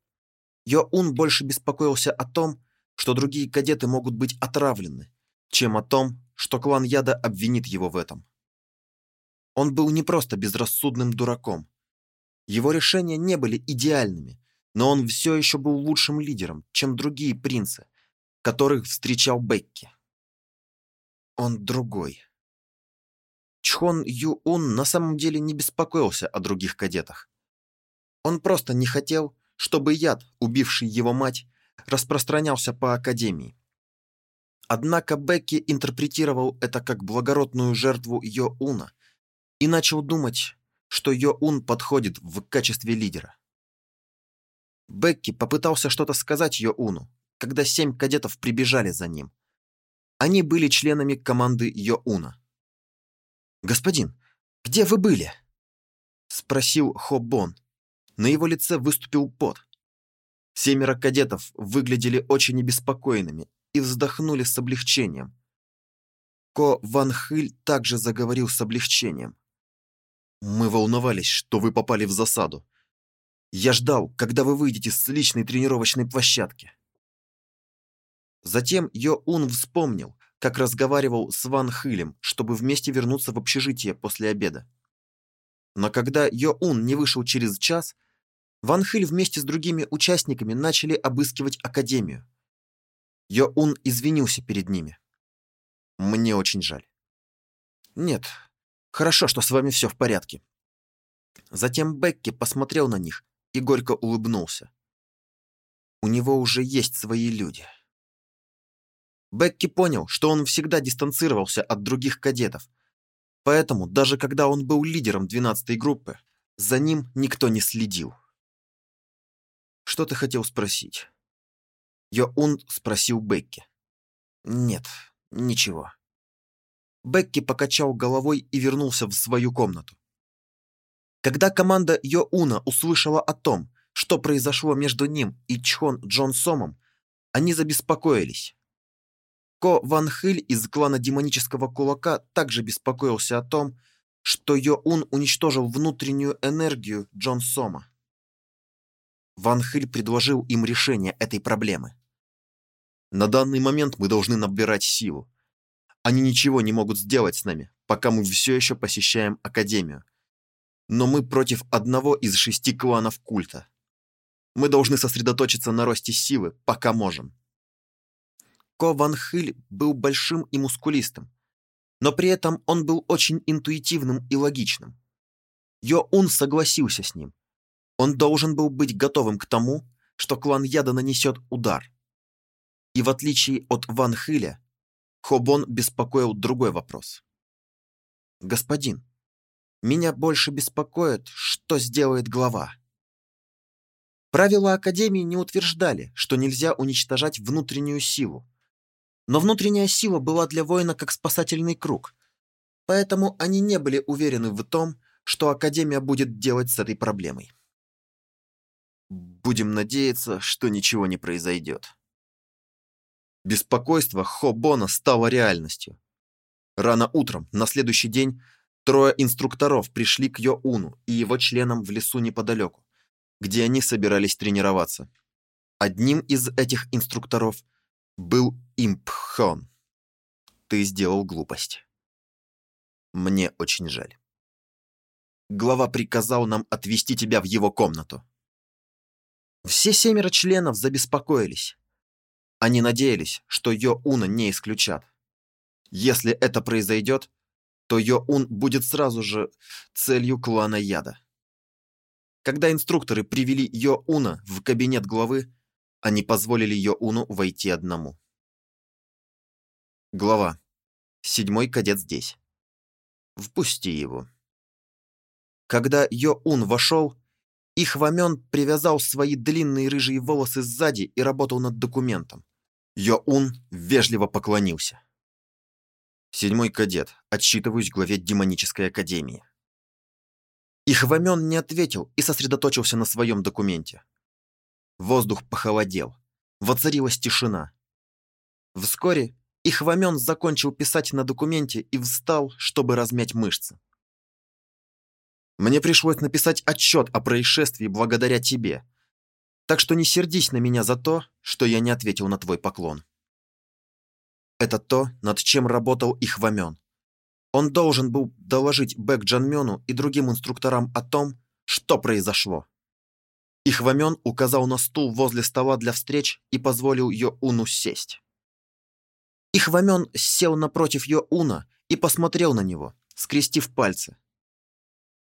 Йоун больше беспокоился о том, что другие кадеты могут быть отравлены, чем о том, что клан Яда обвинит его в этом. Он был не просто безрассудным дураком. Его решения не были идеальными, но он все еще был лучшим лидером, чем другие принцы, которых встречал Бекки. он другой. Чхон Ю-ун на самом деле не беспокоился о других кадетах. Он просто не хотел, чтобы яд, убивший его мать, распространялся по академии. Однако Бекки интерпретировал это как благородную жертву Йо-уна и начал думать, что Йо-ун подходит в качестве лидера. Бекки попытался что-то сказать Йо-уну, когда семь кадетов прибежали за ним. Они были членами команды Йо-уна. «Господин, где вы были?» — спросил Хо Бон. На его лице выступил пот. Семеро кадетов выглядели очень обеспокоенными и вздохнули с облегчением. Ко Ван Хыль также заговорил с облегчением. «Мы волновались, что вы попали в засаду. Я ждал, когда вы выйдете с личной тренировочной площадки». Затем Йо Ун вспомнил, как разговаривал с Ван Хылем, чтобы вместе вернуться в общежитие после обеда. Но когда Йо Ун не вышел через час, Ван Хыль вместе с другими участниками начали обыскивать академию. Йо-Ун извинился перед ними. Мне очень жаль. Нет, хорошо, что с вами все в порядке. Затем Бекки посмотрел на них и горько улыбнулся. У него уже есть свои люди. Бекки понял, что он всегда дистанцировался от других кадетов, поэтому даже когда он был лидером 12-й группы, за ним никто не следил. Что ты хотел спросить? Йоун спросил Бекки. Нет, ничего. Бекки покачал головой и вернулся в свою комнату. Когда команда Йоуна услышала о том, что произошло между ним и Чхон Джон Сомом, они забеспокоились. Ко Ван Хыль из клана Демонического Кулака также беспокоился о том, что Йоун уничтожил внутреннюю энергию Джон Сома. Ван Хыль предложил им решение этой проблемы. На данный момент мы должны набирать силу. Они ничего не могут сделать с нами, пока мы все еще посещаем Академию. Но мы против одного из шести кланов культа. Мы должны сосредоточиться на росте силы, пока можем. Ко Ван Хыль был большим и мускулистым, но при этом он был очень интуитивным и логичным. Йо Ун согласился с ним. Он должен был быть готовым к тому, что клан Яда нанесет удар. И в отличие от Ван Хиля, Хобон беспокоил другой вопрос. «Господин, меня больше беспокоит, что сделает глава». Правила Академии не утверждали, что нельзя уничтожать внутреннюю силу. Но внутренняя сила была для воина как спасательный круг, поэтому они не были уверены в том, что Академия будет делать с этой проблемой. Будем надеяться, что ничего не произойдет. Беспокойство Хобона стало реальностью. Рано утром, на следующий день, трое инструкторов пришли к Йоуну и его членам в лесу неподалеку, где они собирались тренироваться. Одним из этих инструкторов был Импхон. Ты сделал глупость. Мне очень жаль. Глава приказал нам отвезти тебя в его комнату. Все семеро членов забеспокоились. Они надеялись, что Йо-Уна не исключат. Если это произойдет, то Йо-Ун будет сразу же целью клана Яда. Когда инструкторы привели Йо-Уна в кабинет главы, они позволили Йо-Уну войти одному. Глава. Седьмой кадет здесь. Впусти его. Когда Йо-Ун вошел, их Вамен привязал свои длинные рыжие волосы сзади и работал над документом. Йоун вежливо поклонился. Седьмой кадет, отсчитываюсь главе демонической академии. Ихвамен не ответил и сосредоточился на своем документе. Воздух похолодел. Воцарилась тишина. Вскоре Ихвамен закончил писать на документе и встал, чтобы размять мышцы. «Мне пришлось написать отчет о происшествии благодаря тебе, так что не сердись на меня за то, что я не ответил на твой поклон. Это то, над чем работал их Вамен. Он должен был доложить Бэк Джанмёну и другим инструкторам о том, что произошло. Их Вамен указал на стул возле стола для встреч и позволил Йоуну сесть. Ихвамен сел напротив Йоуна и посмотрел на него, скрестив пальцы.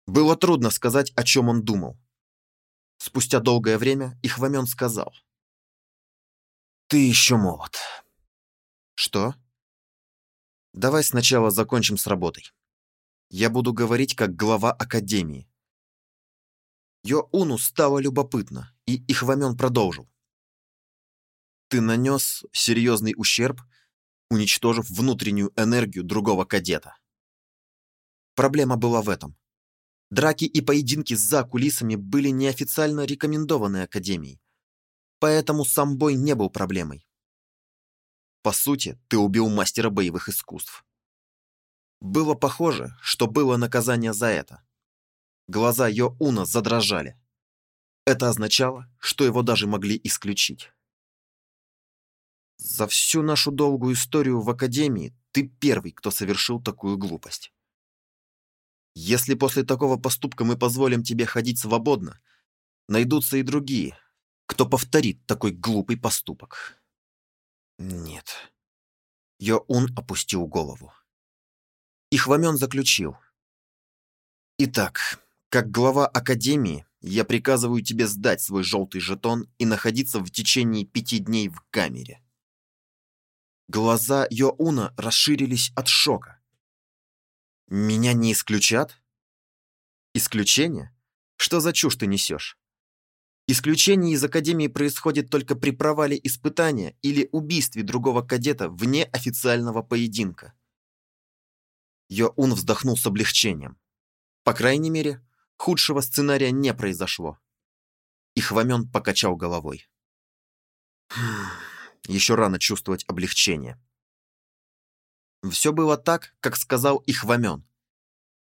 Было трудно сказать, о чем он думал. Спустя долгое время Ихвамен сказал. «Ты еще молод». «Что?» «Давай сначала закончим с работой. Я буду говорить как глава Академии». Йоуну стало любопытно, и Ихвамен продолжил. «Ты нанес серьезный ущерб, уничтожив внутреннюю энергию другого кадета. Проблема была в этом. Драки и поединки за кулисами были неофициально рекомендованы Академией, поэтому сам бой не был проблемой. По сути, ты убил мастера боевых искусств. Было похоже, что было наказание за это. Глаза Йоуна задрожали. Это означало, что его даже могли исключить. За всю нашу долгую историю в Академии ты первый, кто совершил такую глупость. Если после такого поступка мы позволим тебе ходить свободно, найдутся и другие, кто повторит такой глупый поступок. Нет. Йоун опустил голову. И Хвамен заключил. Итак, как глава Академии, я приказываю тебе сдать свой желтый жетон и находиться в течение пяти дней в камере. Глаза Йоуна расширились от шока. Меня не исключат? Исключение? Что за чушь ты несешь? Исключение из Академии происходит только при провале испытания или убийстве другого кадета вне официального поединка. Йоун вздохнул с облегчением. По крайней мере, худшего сценария не произошло. И Хвамен покачал головой. Еще рано чувствовать облегчение. Все было так, как сказал Ихвамен.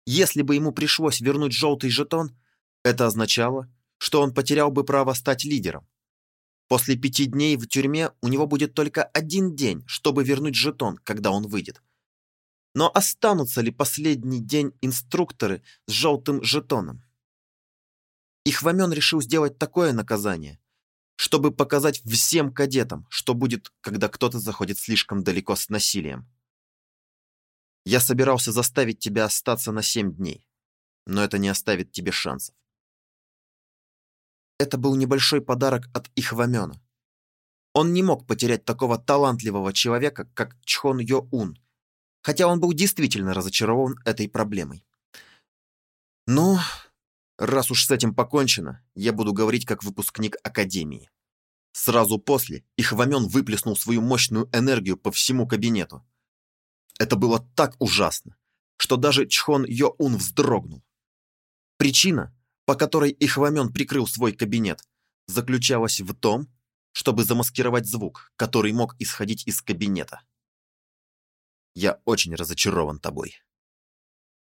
Если бы ему пришлось вернуть желтый жетон, это означало, что он потерял бы право стать лидером. После пяти дней в тюрьме у него будет только один день, чтобы вернуть жетон, когда он выйдет. Но останутся ли последний день инструкторы с желтым жетоном? Ихвамен решил сделать такое наказание, чтобы показать всем кадетам, что будет, когда кто-то заходит слишком далеко с насилием. Я собирался заставить тебя остаться на семь дней, но это не оставит тебе шансов. Это был небольшой подарок от Ихвамена. Он не мог потерять такого талантливого человека, как Чхон Йо-Ун, хотя он был действительно разочарован этой проблемой. Ну, раз уж с этим покончено, я буду говорить как выпускник Академии. Сразу после Ихвамен выплеснул свою мощную энергию по всему кабинету. Это было так ужасно, что даже Чхон Йо-Ун вздрогнул. Причина, по которой Ихвамен прикрыл свой кабинет, заключалась в том, чтобы замаскировать звук, который мог исходить из кабинета. Я очень разочарован тобой.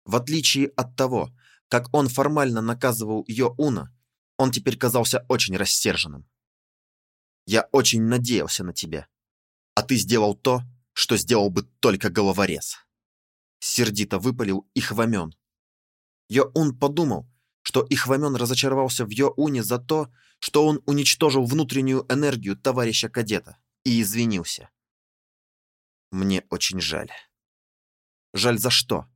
В отличие от того, как он формально наказывал Йо-Уна, он теперь казался очень рассерженным. Я очень надеялся на тебя, а ты сделал то, что сделал бы только головорез. Сердито выпалил Ихвамен. Йоун подумал, что Ихвамен разочаровался в Йоуне за то, что он уничтожил внутреннюю энергию товарища кадета и извинился. Мне очень жаль. Жаль за что?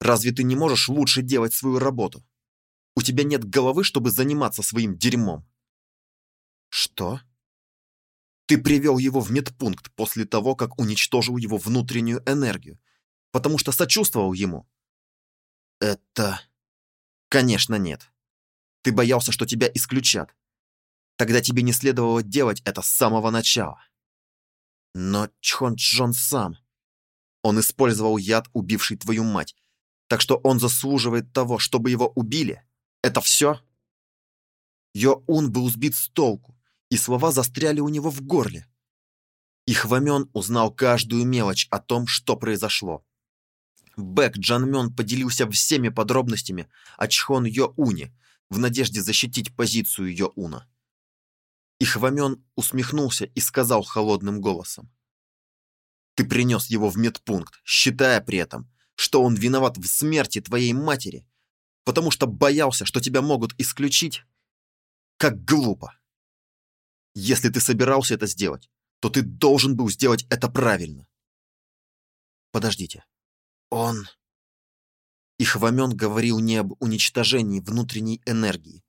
Разве ты не можешь лучше делать свою работу? У тебя нет головы, чтобы заниматься своим дерьмом. Что? Ты привел его в медпункт после того, как уничтожил его внутреннюю энергию, потому что сочувствовал ему. Это... Конечно, нет. Ты боялся, что тебя исключат. Тогда тебе не следовало делать это с самого начала. Но Чхон Чжон сам... Он использовал яд, убивший твою мать, так что он заслуживает того, чтобы его убили. Это все? Йо-Ун был сбит с толку и слова застряли у него в горле. И Хвамен узнал каждую мелочь о том, что произошло. Бэк Джанмён поделился всеми подробностями о Чхон Йо-Уне в надежде защитить позицию Йо-Уна. И Хвамен усмехнулся и сказал холодным голосом. «Ты принес его в медпункт, считая при этом, что он виноват в смерти твоей матери, потому что боялся, что тебя могут исключить? Как глупо!» Если ты собирался это сделать, то ты должен был сделать это правильно. Подождите. Он... Ихвамен говорил не об уничтожении внутренней энергии.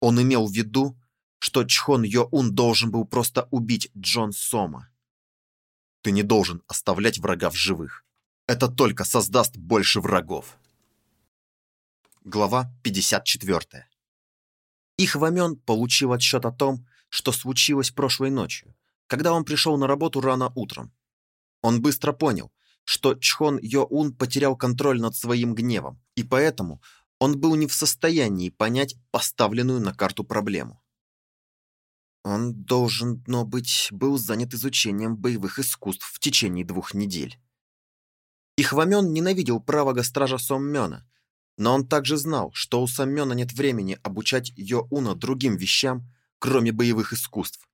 Он имел в виду, что Чхон Йоун должен был просто убить Джон Сома. Ты не должен оставлять врага в живых. Это только создаст больше врагов. Глава 54. Ихвамен получил отчет о том, что случилось прошлой ночью, когда он пришел на работу рано утром. Он быстро понял, что Чхон Йоун потерял контроль над своим гневом, и поэтому он был не в состоянии понять поставленную на карту проблему. Он должен, но быть, был занят изучением боевых искусств в течение двух недель. Ихвамен ненавидел правого стража Соммёна, но он также знал, что у Соммёна нет времени обучать Йоуна другим вещам, кроме боевых искусств.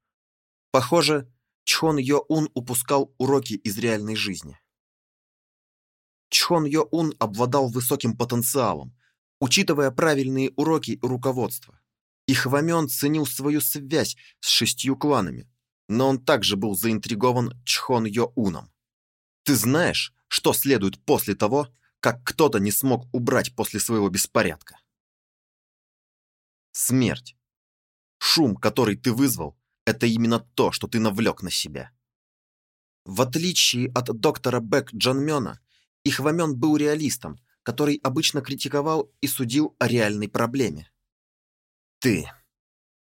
Похоже, Чхон Йоун упускал уроки из реальной жизни. Чхон Йоун обладал высоким потенциалом, учитывая правильные уроки и руководство. И Хвамен ценил свою связь с шестью кланами, но он также был заинтригован Чхон Йоуном. Ты знаешь, что следует после того, как кто-то не смог убрать после своего беспорядка? Смерть. Шум, который ты вызвал, это именно то, что ты навлек на себя. В отличие от доктора Бек Джанмёна, Ихвамен был реалистом, который обычно критиковал и судил о реальной проблеме. «Ты.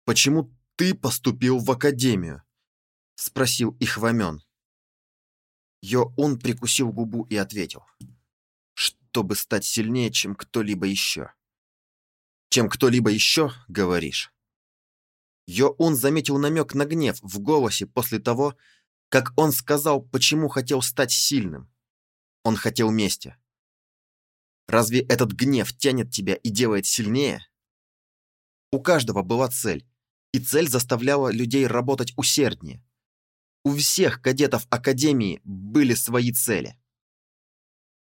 Почему ты поступил в академию?» — спросил Ихвамен. Йо-Ун прикусил губу и ответил. «Чтобы стать сильнее, чем кто-либо еще». «Чем кто-либо еще, говоришь?» Йо-Ун заметил намек на гнев в голосе после того, как он сказал, почему хотел стать сильным. Он хотел мести. Разве этот гнев тянет тебя и делает сильнее? У каждого была цель, и цель заставляла людей работать усерднее. У всех кадетов Академии были свои цели.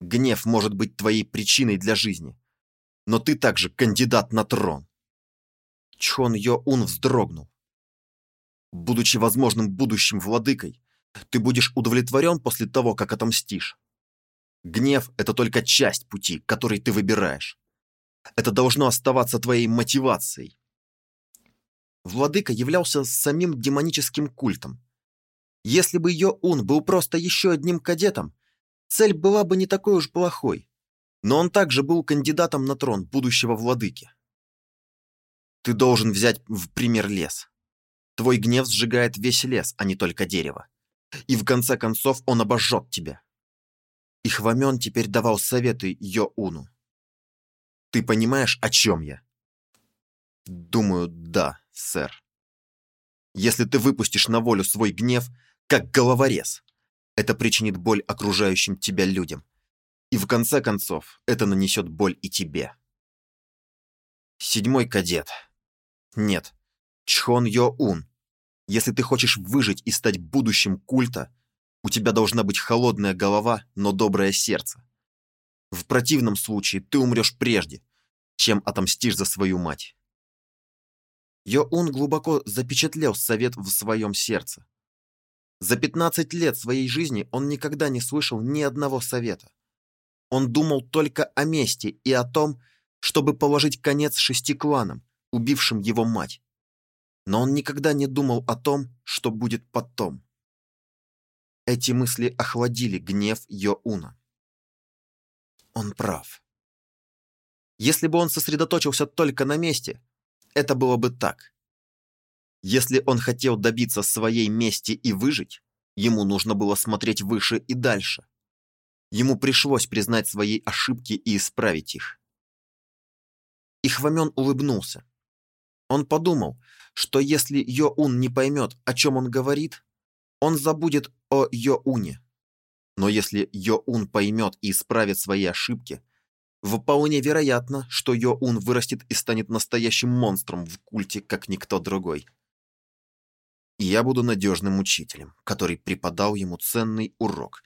Гнев может быть твоей причиной для жизни, но ты также кандидат на трон. Чхон Йо-Ун вздрогнул. Будучи возможным будущим владыкой, ты будешь удовлетворен после того, как отомстишь. Гнев – это только часть пути, который ты выбираешь. Это должно оставаться твоей мотивацией. Владыка являлся самим демоническим культом. Если бы Йо-Ун был просто еще одним кадетом, цель была бы не такой уж плохой. Но он также был кандидатом на трон будущего владыки. Ты должен взять в пример лес. Твой гнев сжигает весь лес, а не только дерево. И в конце концов он обожжет тебя. И Хвамен теперь давал советы Йо-Уну. Ты понимаешь, о чем я? Думаю, да, сэр. Если ты выпустишь на волю свой гнев, как головорез, это причинит боль окружающим тебя людям. И в конце концов, это нанесет боль и тебе. Седьмой кадет. Нет. Чхон Йо-Ун. Если ты хочешь выжить и стать будущим культа, у тебя должна быть холодная голова, но доброе сердце. В противном случае ты умрешь прежде, чем отомстишь за свою мать. Йоун глубоко запечатлел совет в своем сердце. За 15 лет своей жизни он никогда не слышал ни одного совета. Он думал только о мести и о том, чтобы положить конец шести кланам, убившим его мать. Но он никогда не думал о том, что будет потом. Эти мысли охладили гнев Йоуна. Он прав. Если бы он сосредоточился только на месте, это было бы так. Если он хотел добиться своей мести и выжить, ему нужно было смотреть выше и дальше. Ему пришлось признать свои ошибки и исправить их. Ихвамен улыбнулся. Он подумал, что если Йоун не поймет, о чем он говорит, он забудет о Йоуне. Но если Йоун поймет и исправит свои ошибки, вполне вероятно, что Йоун вырастет и станет настоящим монстром в культе, как никто другой. И я буду надежным учителем, который преподал ему ценный урок,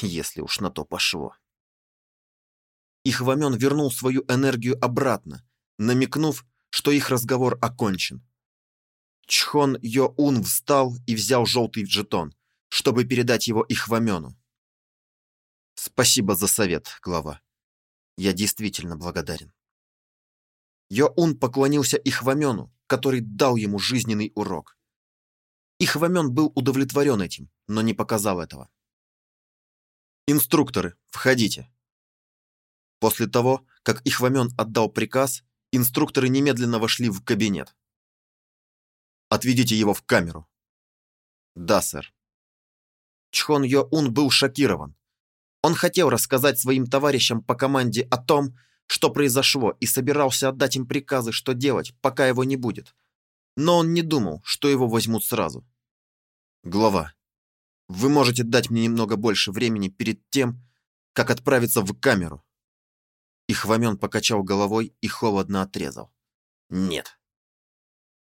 если уж на то пошло. Ихвамен вернул свою энергию обратно, намекнув, что их разговор окончен. Чхон Йо-Ун встал и взял желтый жетон, чтобы передать его Ихвамену. Спасибо за совет, глава. Я действительно благодарен. Йоун поклонился Ихвамену, который дал ему жизненный урок. Ихвамен был удовлетворен этим, но не показал этого. «Инструкторы, входите!» После того, как Ихвамен отдал приказ, инструкторы немедленно вошли в кабинет. «Отведите его в камеру». «Да, сэр». Чхон Йо-Ун был шокирован. Он хотел рассказать своим товарищам по команде о том, что произошло, и собирался отдать им приказы, что делать, пока его не будет. Но он не думал, что его возьмут сразу. Глава, вы можете дать мне немного больше времени перед тем, как отправиться в камеру. И Хвамен покачал головой и холодно отрезал. Нет.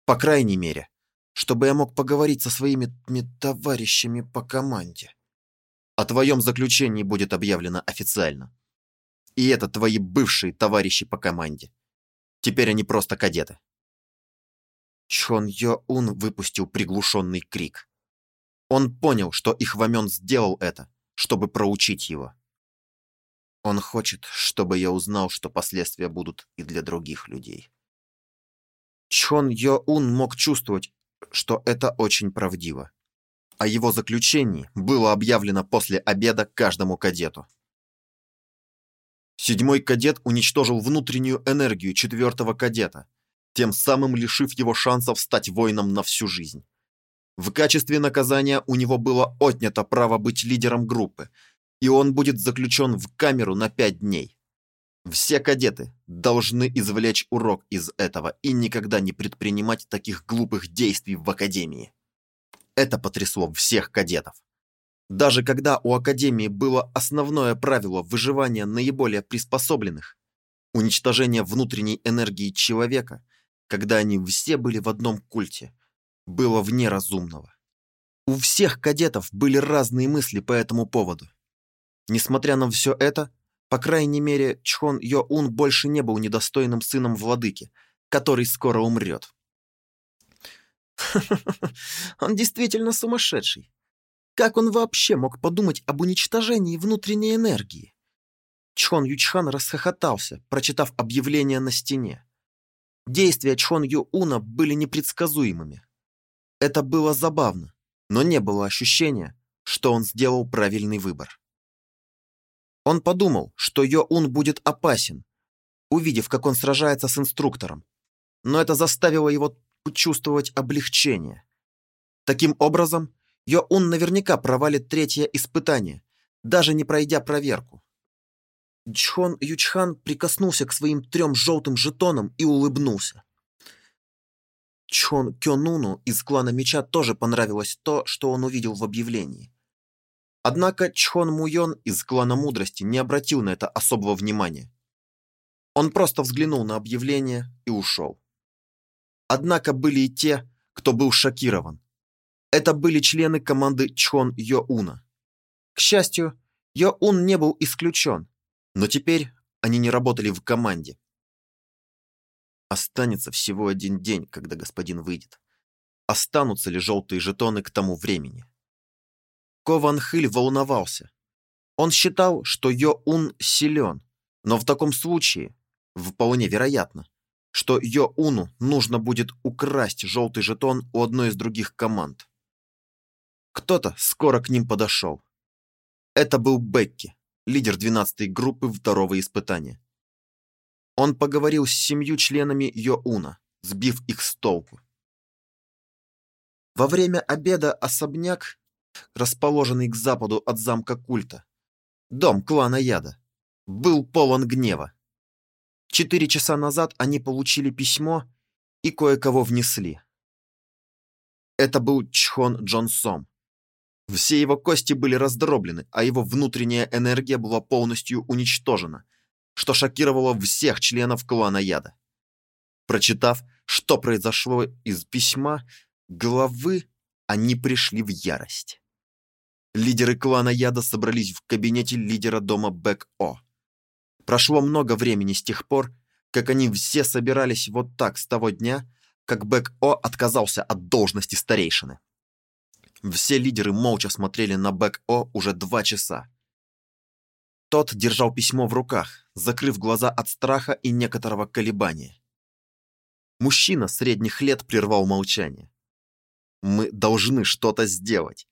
По крайней мере, чтобы я мог поговорить со своими товарищами по команде. О твоем заключении будет объявлено официально. И это твои бывшие товарищи по команде. Теперь они просто кадеты. Чхон Йо-Ун выпустил приглушенный крик. Он понял, что Ихвамен сделал это, чтобы проучить его. Он хочет, чтобы я узнал, что последствия будут и для других людей. Чхон Йо-Ун мог чувствовать, что это очень правдиво. О его заключении было объявлено после обеда каждому кадету. Седьмой кадет уничтожил внутреннюю энергию четвертого кадета, тем самым лишив его шансов стать воином на всю жизнь. В качестве наказания у него было отнято право быть лидером группы, и он будет заключен в камеру на пять дней. Все кадеты должны извлечь урок из этого и никогда не предпринимать таких глупых действий в академии. Это потрясло всех кадетов. Даже когда у Академии было основное правило выживания наиболее приспособленных – уничтожение внутренней энергии человека, когда они все были в одном культе, было вне разумного. У всех кадетов были разные мысли по этому поводу. Несмотря на все это, по крайней мере, Чхон Йо-Ун больше не был недостойным сыном владыки, который скоро умрет. Он действительно сумасшедший. Как он вообще мог подумать об уничтожении внутренней энергии? Чхон Ючхан расхохотался, прочитав объявление на стене. Действия Чхон Юуна были непредсказуемыми. Это было забавно, но не было ощущения, что он сделал правильный выбор. Он подумал, что Йоун будет опасен, увидев, как он сражается с инструктором, но это заставило его почувствовать облегчение. Таким образом, Йоун наверняка провалит третье испытание, даже не пройдя проверку. Чхон Ючхан прикоснулся к своим трем желтым жетонам и улыбнулся. Чхон Кёнуну из клана Меча тоже понравилось то, что он увидел в объявлении. Однако Чхон Муйон из клана Мудрости не обратил на это особого внимания. Он просто взглянул на объявление и ушел. Однако были и те, кто был шокирован. Это были члены команды Чхон Йоуна. К счастью, Йоун не был исключен, но теперь они не работали в команде. Останется всего один день, когда господин выйдет. Останутся ли желтые жетоны к тому времени? Кован Хыль волновался. Он считал, что Йоун силен, но в таком случае, вполне вероятно, что Йоуну нужно будет украсть желтый жетон у одной из других команд. Кто-то скоро к ним подошел. Это был Бекки, лидер 12-й группы второго испытания. Он поговорил с семью членами Йоуна, сбив их с толку. Во время обеда особняк, расположенный к западу от замка культа, дом клана Яда, был полон гнева. Четыре часа назад они получили письмо и кое-кого внесли. Это был Чхон Джонсом, все его кости были раздроблены, а его внутренняя энергия была полностью уничтожена, что шокировало всех членов клана Яда. Прочитав, что произошло из письма, главы, они пришли в ярость. Лидеры клана Яда собрались в кабинете лидера дома Бэк-О. Прошло много времени с тех пор, как они все собирались вот так с того дня, как Бэк-О отказался от должности старейшины. Все лидеры молча смотрели на Бэк-О уже два часа. Тот держал письмо в руках, закрыв глаза от страха и некоторого колебания. Мужчина средних лет прервал молчание. «Мы должны что-то сделать.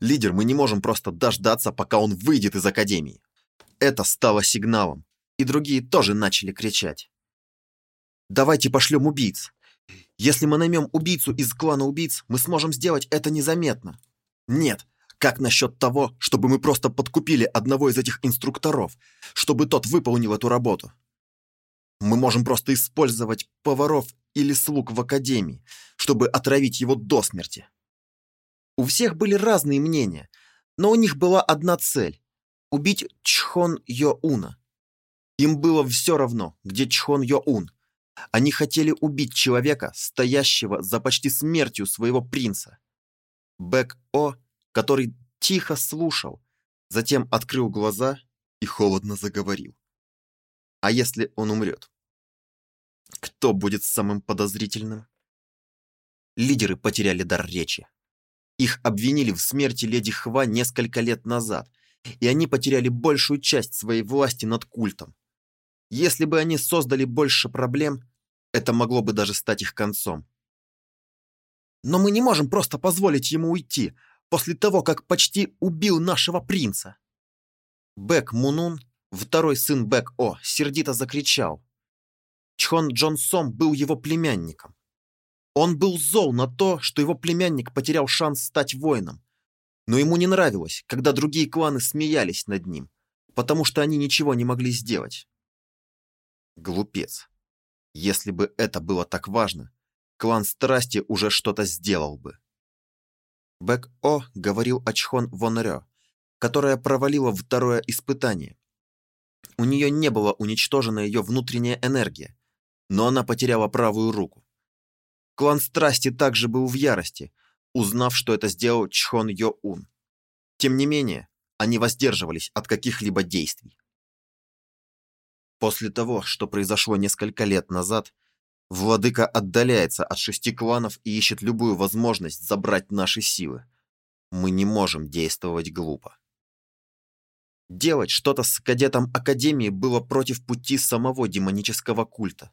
Лидер, мы не можем просто дождаться, пока он выйдет из Академии». Это стало сигналом, и другие тоже начали кричать. «Давайте пошлем убийц. Если мы наймем убийцу из клана убийц, мы сможем сделать это незаметно». «Нет, как насчет того, чтобы мы просто подкупили одного из этих инструкторов, чтобы тот выполнил эту работу? Мы можем просто использовать поваров или слуг в академии, чтобы отравить его до смерти. У всех были разные мнения, но у них была одна цель – убить Чхон Йоуна. Им было все равно, где Чхон Йоун. Они хотели убить человека, стоящего за почти смертью своего принца. Бэк О который тихо слушал, затем открыл глаза и холодно заговорил. А если он умрет? Кто будет самым подозрительным? Лидеры потеряли дар речи. Их обвинили в смерти леди Хва несколько лет назад, и они потеряли большую часть своей власти над культом. Если бы они создали больше проблем, это могло бы даже стать их концом. Но мы не можем просто позволить ему уйти, после того, как почти убил нашего принца. Бэк Мунун, второй сын Бэк О, сердито закричал. Чхон Джон Сом был его племянником. Он был зол на то, что его племянник потерял шанс стать воином, но ему не нравилось, когда другие кланы смеялись над ним, потому что они ничего не могли сделать. Глупец. Если бы это было так важно, клан Страсти уже что-то сделал бы. Бэк-О говорил о Чхон Вонрё, которая провалила второе испытание. У нее не была уничтожена ее внутренняя энергия, но она потеряла правую руку. Клан Страсти также был в ярости, узнав, что это сделал Чхон Йо-Ун. Тем не менее, они воздерживались от каких-либо действий. После того, что произошло несколько лет назад, Владыка отдаляется от шести кланов и ищет любую возможность забрать наши силы. Мы не можем действовать глупо. Делать что-то с кадетом Академии было против пути самого демонического культа.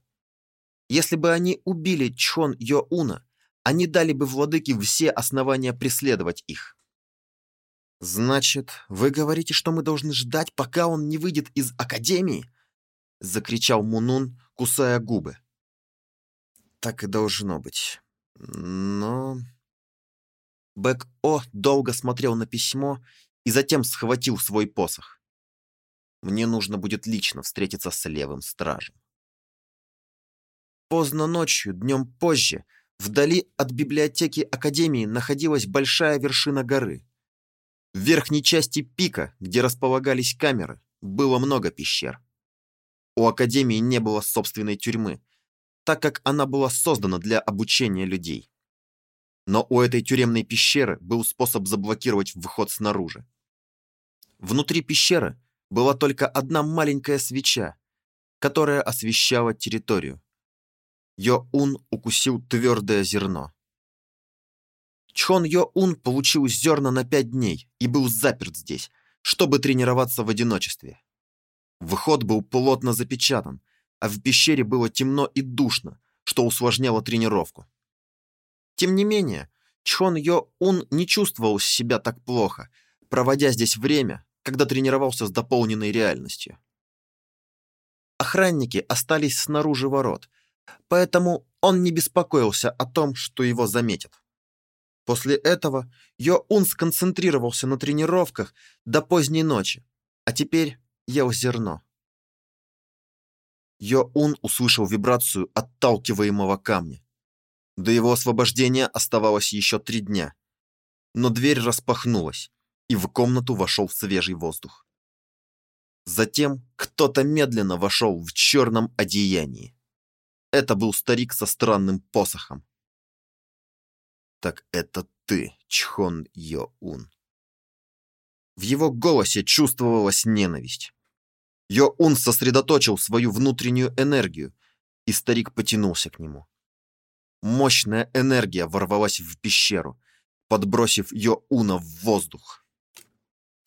Если бы они убили Чхон Йоуна, они дали бы владыке все основания преследовать их. «Значит, вы говорите, что мы должны ждать, пока он не выйдет из Академии?» — закричал Мунун, кусая губы так и должно быть. Но... Бэк-О долго смотрел на письмо и затем схватил свой посох. Мне нужно будет лично встретиться с левым стражем. Поздно ночью, днем позже, вдали от библиотеки Академии находилась большая вершина горы. В верхней части пика, где располагались камеры, было много пещер. У Академии не было собственной тюрьмы, так как она была создана для обучения людей. Но у этой тюремной пещеры был способ заблокировать вход снаружи. Внутри пещеры была только одна маленькая свеча, которая освещала территорию. Йо-Ун укусил твердое зерно. Чхон Йо-Ун получил зерна на пять дней и был заперт здесь, чтобы тренироваться в одиночестве. Вход был плотно запечатан, а в пещере было темно и душно, что усложняло тренировку. Тем не менее, Чхон Йо-Ун не чувствовал себя так плохо, проводя здесь время, когда тренировался с дополненной реальностью. Охранники остались снаружи ворот, поэтому он не беспокоился о том, что его заметят. После этого Йо-Ун сконцентрировался на тренировках до поздней ночи, а теперь ел зерно. Йо-Ун услышал вибрацию отталкиваемого камня. До его освобождения оставалось еще три дня. Но дверь распахнулась, и в комнату вошел свежий воздух. Затем кто-то медленно вошел в черном одеянии. Это был старик со странным посохом. «Так это ты, Чхон Йо-Ун». В его голосе чувствовалась ненависть. Йо-Ун сосредоточил свою внутреннюю энергию, и старик потянулся к нему. Мощная энергия ворвалась в пещеру, подбросив Йо-Уна в воздух.